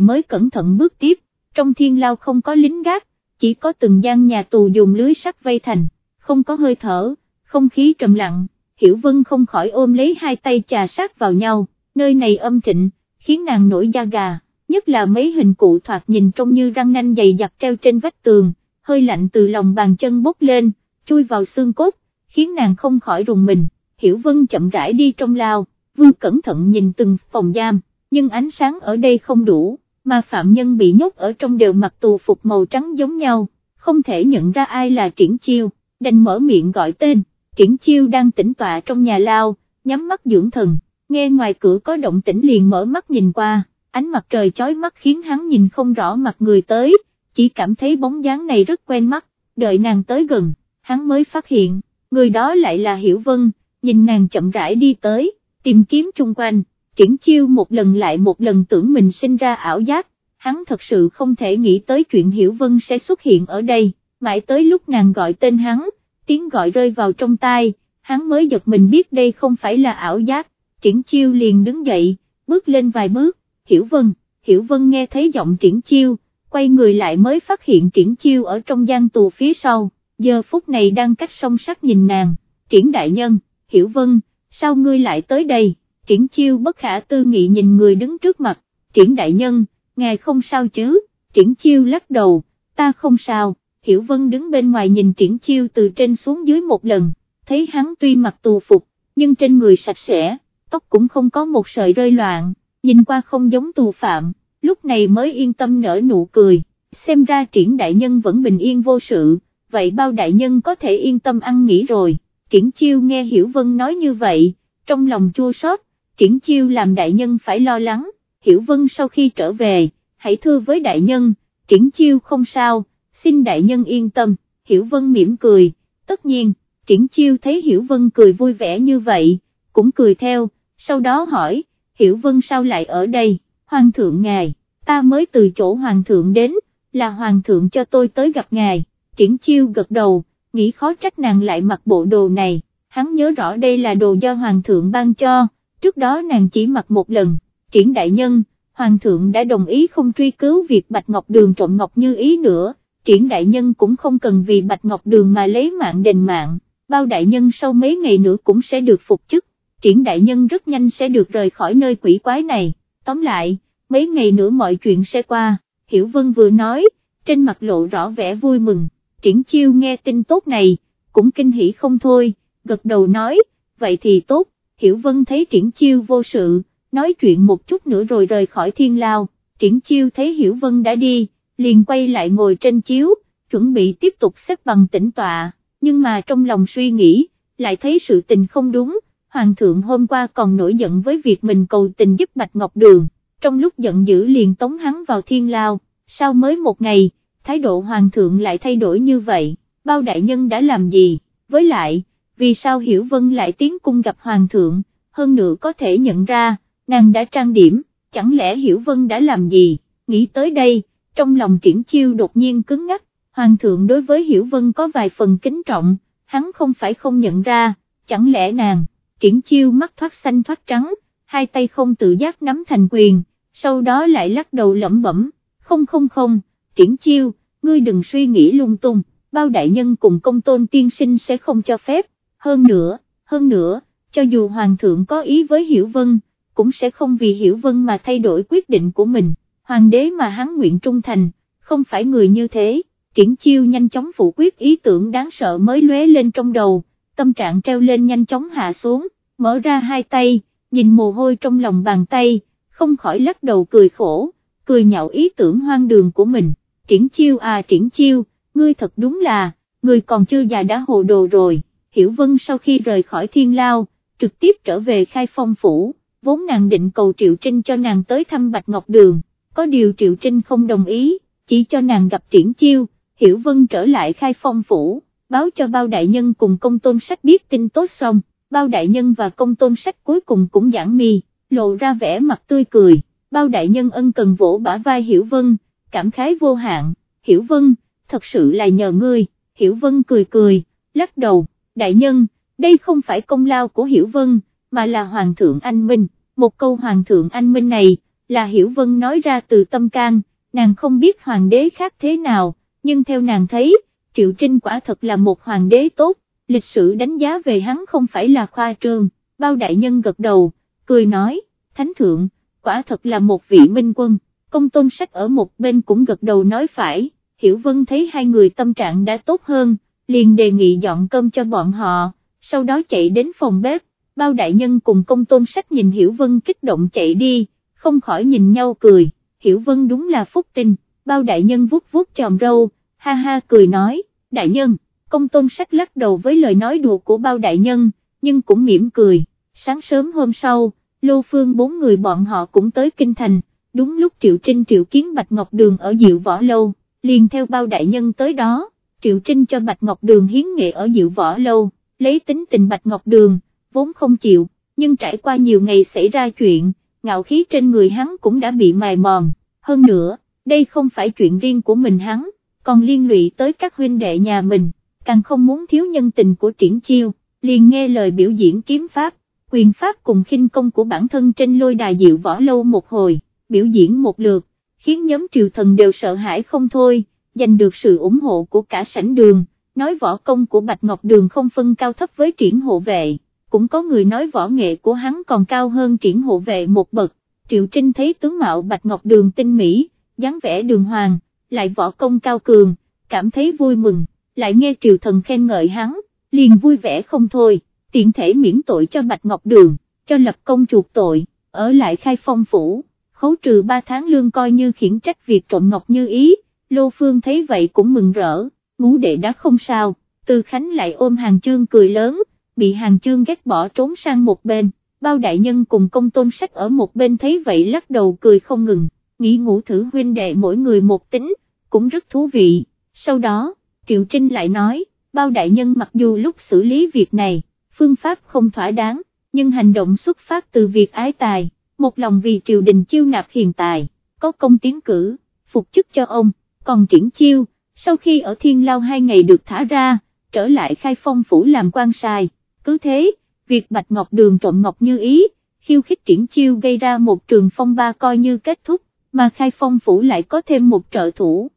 mới cẩn thận bước tiếp, trong thiên lao không có lính gác, chỉ có từng gian nhà tù dùng lưới sắt vây thành, không có hơi thở, không khí trầm lặng, Hiểu Vân không khỏi ôm lấy hai tay trà sát vào nhau, nơi này âm thịnh, khiến nàng nổi da gà, nhất là mấy hình cụ thoạt nhìn trông như răng nanh dày dặt treo trên vách tường, hơi lạnh từ lòng bàn chân bốc lên, chui vào xương cốt, khiến nàng không khỏi rùng mình, Hiểu Vân chậm rãi đi trong lao, Vương cẩn thận nhìn từng phòng giam, nhưng ánh sáng ở đây không đủ, mà phạm nhân bị nhốt ở trong đều mặc tù phục màu trắng giống nhau, không thể nhận ra ai là triển chiêu, đành mở miệng gọi tên, triển chiêu đang tĩnh tọa trong nhà lao, nhắm mắt dưỡng thần, nghe ngoài cửa có động tĩnh liền mở mắt nhìn qua, ánh mặt trời chói mắt khiến hắn nhìn không rõ mặt người tới, chỉ cảm thấy bóng dáng này rất quen mắt, đợi nàng tới gần, hắn mới phát hiện, người đó lại là Hiểu Vân, nhìn nàng chậm rãi đi tới, tìm kiếm chung quanh, triển chiêu một lần lại một lần tưởng mình sinh ra ảo giác, hắn thật sự không thể nghĩ tới chuyện Hiểu Vân sẽ xuất hiện ở đây, mãi tới lúc nàng gọi tên hắn, tiếng gọi rơi vào trong tai, hắn mới giật mình biết đây không phải là ảo giác, triển chiêu liền đứng dậy, bước lên vài bước, Hiểu Vân, Hiểu Vân nghe thấy giọng triển chiêu, quay người lại mới phát hiện triển chiêu ở trong gian tù phía sau, giờ phút này đang cách song sắt nhìn nàng, triển đại nhân, Hiểu Vân, sao ngươi lại tới đây, triển chiêu bất khả tư nghị nhìn người đứng trước mặt, triển đại nhân, ngài không sao chứ, triển chiêu lắc đầu, ta không sao, Hiểu Vân đứng bên ngoài nhìn triển chiêu từ trên xuống dưới một lần, thấy hắn tuy mặc tù phục, nhưng trên người sạch sẽ, tóc cũng không có một sợi rơi loạn, nhìn qua không giống tù phạm, lúc này mới yên tâm nở nụ cười, xem ra triển đại nhân vẫn bình yên vô sự, vậy bao đại nhân có thể yên tâm ăn nghỉ rồi, triển chiêu nghe Hiểu Vân nói như vậy, trong lòng chua xót, triển chiêu làm đại nhân phải lo lắng, Hiểu Vân sau khi trở về, hãy thưa với đại nhân, triển chiêu không sao, xin đại nhân yên tâm, Hiểu Vân mỉm cười, tất nhiên, triển chiêu thấy Hiểu Vân cười vui vẻ như vậy, cũng cười theo, sau đó hỏi, Hiểu Vân sao lại ở đây, Hoàng thượng ngài, ta mới từ chỗ Hoàng thượng đến, là Hoàng thượng cho tôi tới gặp ngài, triển chiêu gật đầu, nghĩ khó trách nàng lại mặc bộ đồ này, hắn nhớ rõ đây là đồ do Hoàng thượng ban cho, trước đó nàng chỉ mặc một lần, triển đại nhân, Hoàng thượng đã đồng ý không truy cứu việc Bạch Ngọc Đường trộm ngọc như ý nữa, triển đại nhân cũng không cần vì Bạch Ngọc Đường mà lấy mạng đền mạng, bao đại nhân sau mấy ngày nữa cũng sẽ được phục chức, triển đại nhân rất nhanh sẽ được rời khỏi nơi quỷ quái này, tóm lại, mấy ngày nữa mọi chuyện sẽ qua, Hiểu Vân vừa nói, trên mặt lộ rõ vẻ vui mừng, triển chiêu nghe tin tốt này, cũng kinh hỉ không thôi, gật đầu nói, vậy thì tốt, Hiểu Vân thấy triển chiêu vô sự, nói chuyện một chút nữa rồi rời khỏi thiên lao, triển chiêu thấy Hiểu Vân đã đi, liền quay lại ngồi trên chiếu, chuẩn bị tiếp tục xếp bằng tĩnh tọa, nhưng mà trong lòng suy nghĩ, lại thấy sự tình không đúng, Hoàng thượng hôm qua còn nổi giận với việc mình cầu tình giúp Bạch Ngọc Đường, trong lúc giận dữ liền tống hắn vào thiên lao, sau mới một ngày, thái độ Hoàng thượng lại thay đổi như vậy, bao đại nhân đã làm gì, với lại, vì sao Hiểu Vân lại tiến cung gặp Hoàng thượng, hơn nữa có thể nhận ra, nàng đã trang điểm, chẳng lẽ Hiểu Vân đã làm gì, nghĩ tới đây, trong lòng triển chiêu đột nhiên cứng ngắc, Hoàng thượng đối với Hiểu Vân có vài phần kính trọng, hắn không phải không nhận ra, chẳng lẽ nàng, triển chiêu mắt thoát xanh thoát trắng, hai tay không tự giác nắm thành quyền, sau đó lại lắc đầu lẩm bẩm, không không không, triển chiêu, ngươi đừng suy nghĩ lung tung, bao đại nhân cùng công tôn tiên sinh sẽ không cho phép, hơn nữa, hơn nữa, cho dù hoàng thượng có ý với Hiểu Vân, cũng sẽ không vì Hiểu Vân mà thay đổi quyết định của mình, hoàng đế mà hắn nguyện trung thành, không phải người như thế, triển chiêu nhanh chóng phụ quyết ý tưởng đáng sợ mới lóe lên trong đầu, tâm trạng treo lên nhanh chóng hạ xuống, mở ra hai tay, nhìn mồ hôi trong lòng bàn tay, không khỏi lắc đầu cười khổ, cười nhạo ý tưởng hoang đường của mình, triển chiêu à triển chiêu, ngươi thật đúng là, ngươi còn chưa già đã hồ đồ rồi, Hiểu Vân sau khi rời khỏi thiên lao, trực tiếp trở về khai phong phủ, vốn nàng định cầu Triệu Trinh cho nàng tới thăm Bạch Ngọc Đường, có điều Triệu Trinh không đồng ý, chỉ cho nàng gặp triển chiêu, Hiểu Vân trở lại khai phong phủ, báo cho bao đại nhân cùng công tôn sách biết tin tốt xong, bao đại nhân và công tôn sách cuối cùng cũng giảng mi, lộ ra vẻ mặt tươi cười, bao đại nhân ân cần vỗ bả vai Hiểu Vân, cảm khái vô hạn, Hiểu Vân, thật sự là nhờ ngươi, Hiểu Vân cười cười, lắc đầu, đại nhân, đây không phải công lao của Hiểu Vân, mà là Hoàng thượng Anh Minh, một câu Hoàng thượng Anh Minh này, là Hiểu Vân nói ra từ tâm can, nàng không biết Hoàng đế khác thế nào, nhưng theo nàng thấy, Triệu Trinh quả thật là một Hoàng đế tốt, lịch sử đánh giá về hắn không phải là khoa trương, bao đại nhân gật đầu, cười nói, Thánh Thượng, quả thật là một vị minh quân, công tôn sách ở một bên cũng gật đầu nói phải, Hiểu Vân thấy hai người tâm trạng đã tốt hơn, liền đề nghị dọn cơm cho bọn họ, sau đó chạy đến phòng bếp, bao đại nhân cùng công tôn sách nhìn Hiểu Vân kích động chạy đi, không khỏi nhìn nhau cười, Hiểu Vân đúng là phúc tinh, bao đại nhân vuốt vuốt tròm râu, ha ha cười nói, đại nhân, công tôn sách lắc đầu với lời nói đùa của bao đại nhân, nhưng cũng mỉm cười, sáng sớm hôm sau, Lô Phương bốn người bọn họ cũng tới Kinh Thành, đúng lúc Triệu Trinh Triệu Kiến Bạch Ngọc Đường ở Diệu Võ Lâu, liền theo bao đại nhân tới đó, Triệu Trinh cho Bạch Ngọc Đường hiến nghệ ở Diệu Võ Lâu, lấy tính tình Bạch Ngọc Đường, vốn không chịu, nhưng trải qua nhiều ngày xảy ra chuyện, ngạo khí trên người hắn cũng đã bị mài mòn, hơn nữa, đây không phải chuyện riêng của mình hắn, còn liên lụy tới các huynh đệ nhà mình, càng không muốn thiếu nhân tình của triển chiêu, liền nghe lời biểu diễn kiếm pháp, quyền pháp cùng khinh công của bản thân trên lôi đài diệu võ lâu một hồi, biểu diễn một lượt, khiến nhóm triều thần đều sợ hãi không thôi, giành được sự ủng hộ của cả sảnh đường, nói võ công của Bạch Ngọc Đường không phân cao thấp với triển hộ vệ, cũng có người nói võ nghệ của hắn còn cao hơn triển hộ vệ một bậc, Triệu Trinh thấy tướng mạo Bạch Ngọc Đường tinh mỹ, dáng vẻ đường hoàng, lại võ công cao cường, cảm thấy vui mừng, lại nghe triều thần khen ngợi hắn, liền vui vẻ không thôi, tiện thể miễn tội cho Bạch Ngọc Đường, cho lập công chuộc tội, ở lại khai phong phủ, khấu trừ 3 tháng lương coi như khiển trách việc trộm ngọc như ý, Lô Phương thấy vậy cũng mừng rỡ, ngũ đệ đã không sao, Từ Khánh lại ôm hàng chương cười lớn, bị hàng chương ghét bỏ trốn sang một bên, bao đại nhân cùng công tôn sách ở một bên thấy vậy lắc đầu cười không ngừng, nghĩ ngũ thử huynh đệ mỗi người một tính, cũng rất thú vị, sau đó, Triệu Trinh lại nói, bao đại nhân mặc dù lúc xử lý việc này, phương pháp không thỏa đáng, nhưng hành động xuất phát từ việc ái tài, một lòng vì triều đình chiêu nạp hiền tài, có công tiến cử, phục chức cho ông, còn triển chiêu, sau khi ở thiên lao hai ngày được thả ra, trở lại khai phong phủ làm quan sai, cứ thế, việc Bạch Ngọc Đường trộm Ngọc Như Ý, khiêu khích triển chiêu gây ra một trường phong ba coi như kết thúc, mà khai phong phủ lại có thêm một trợ thủ.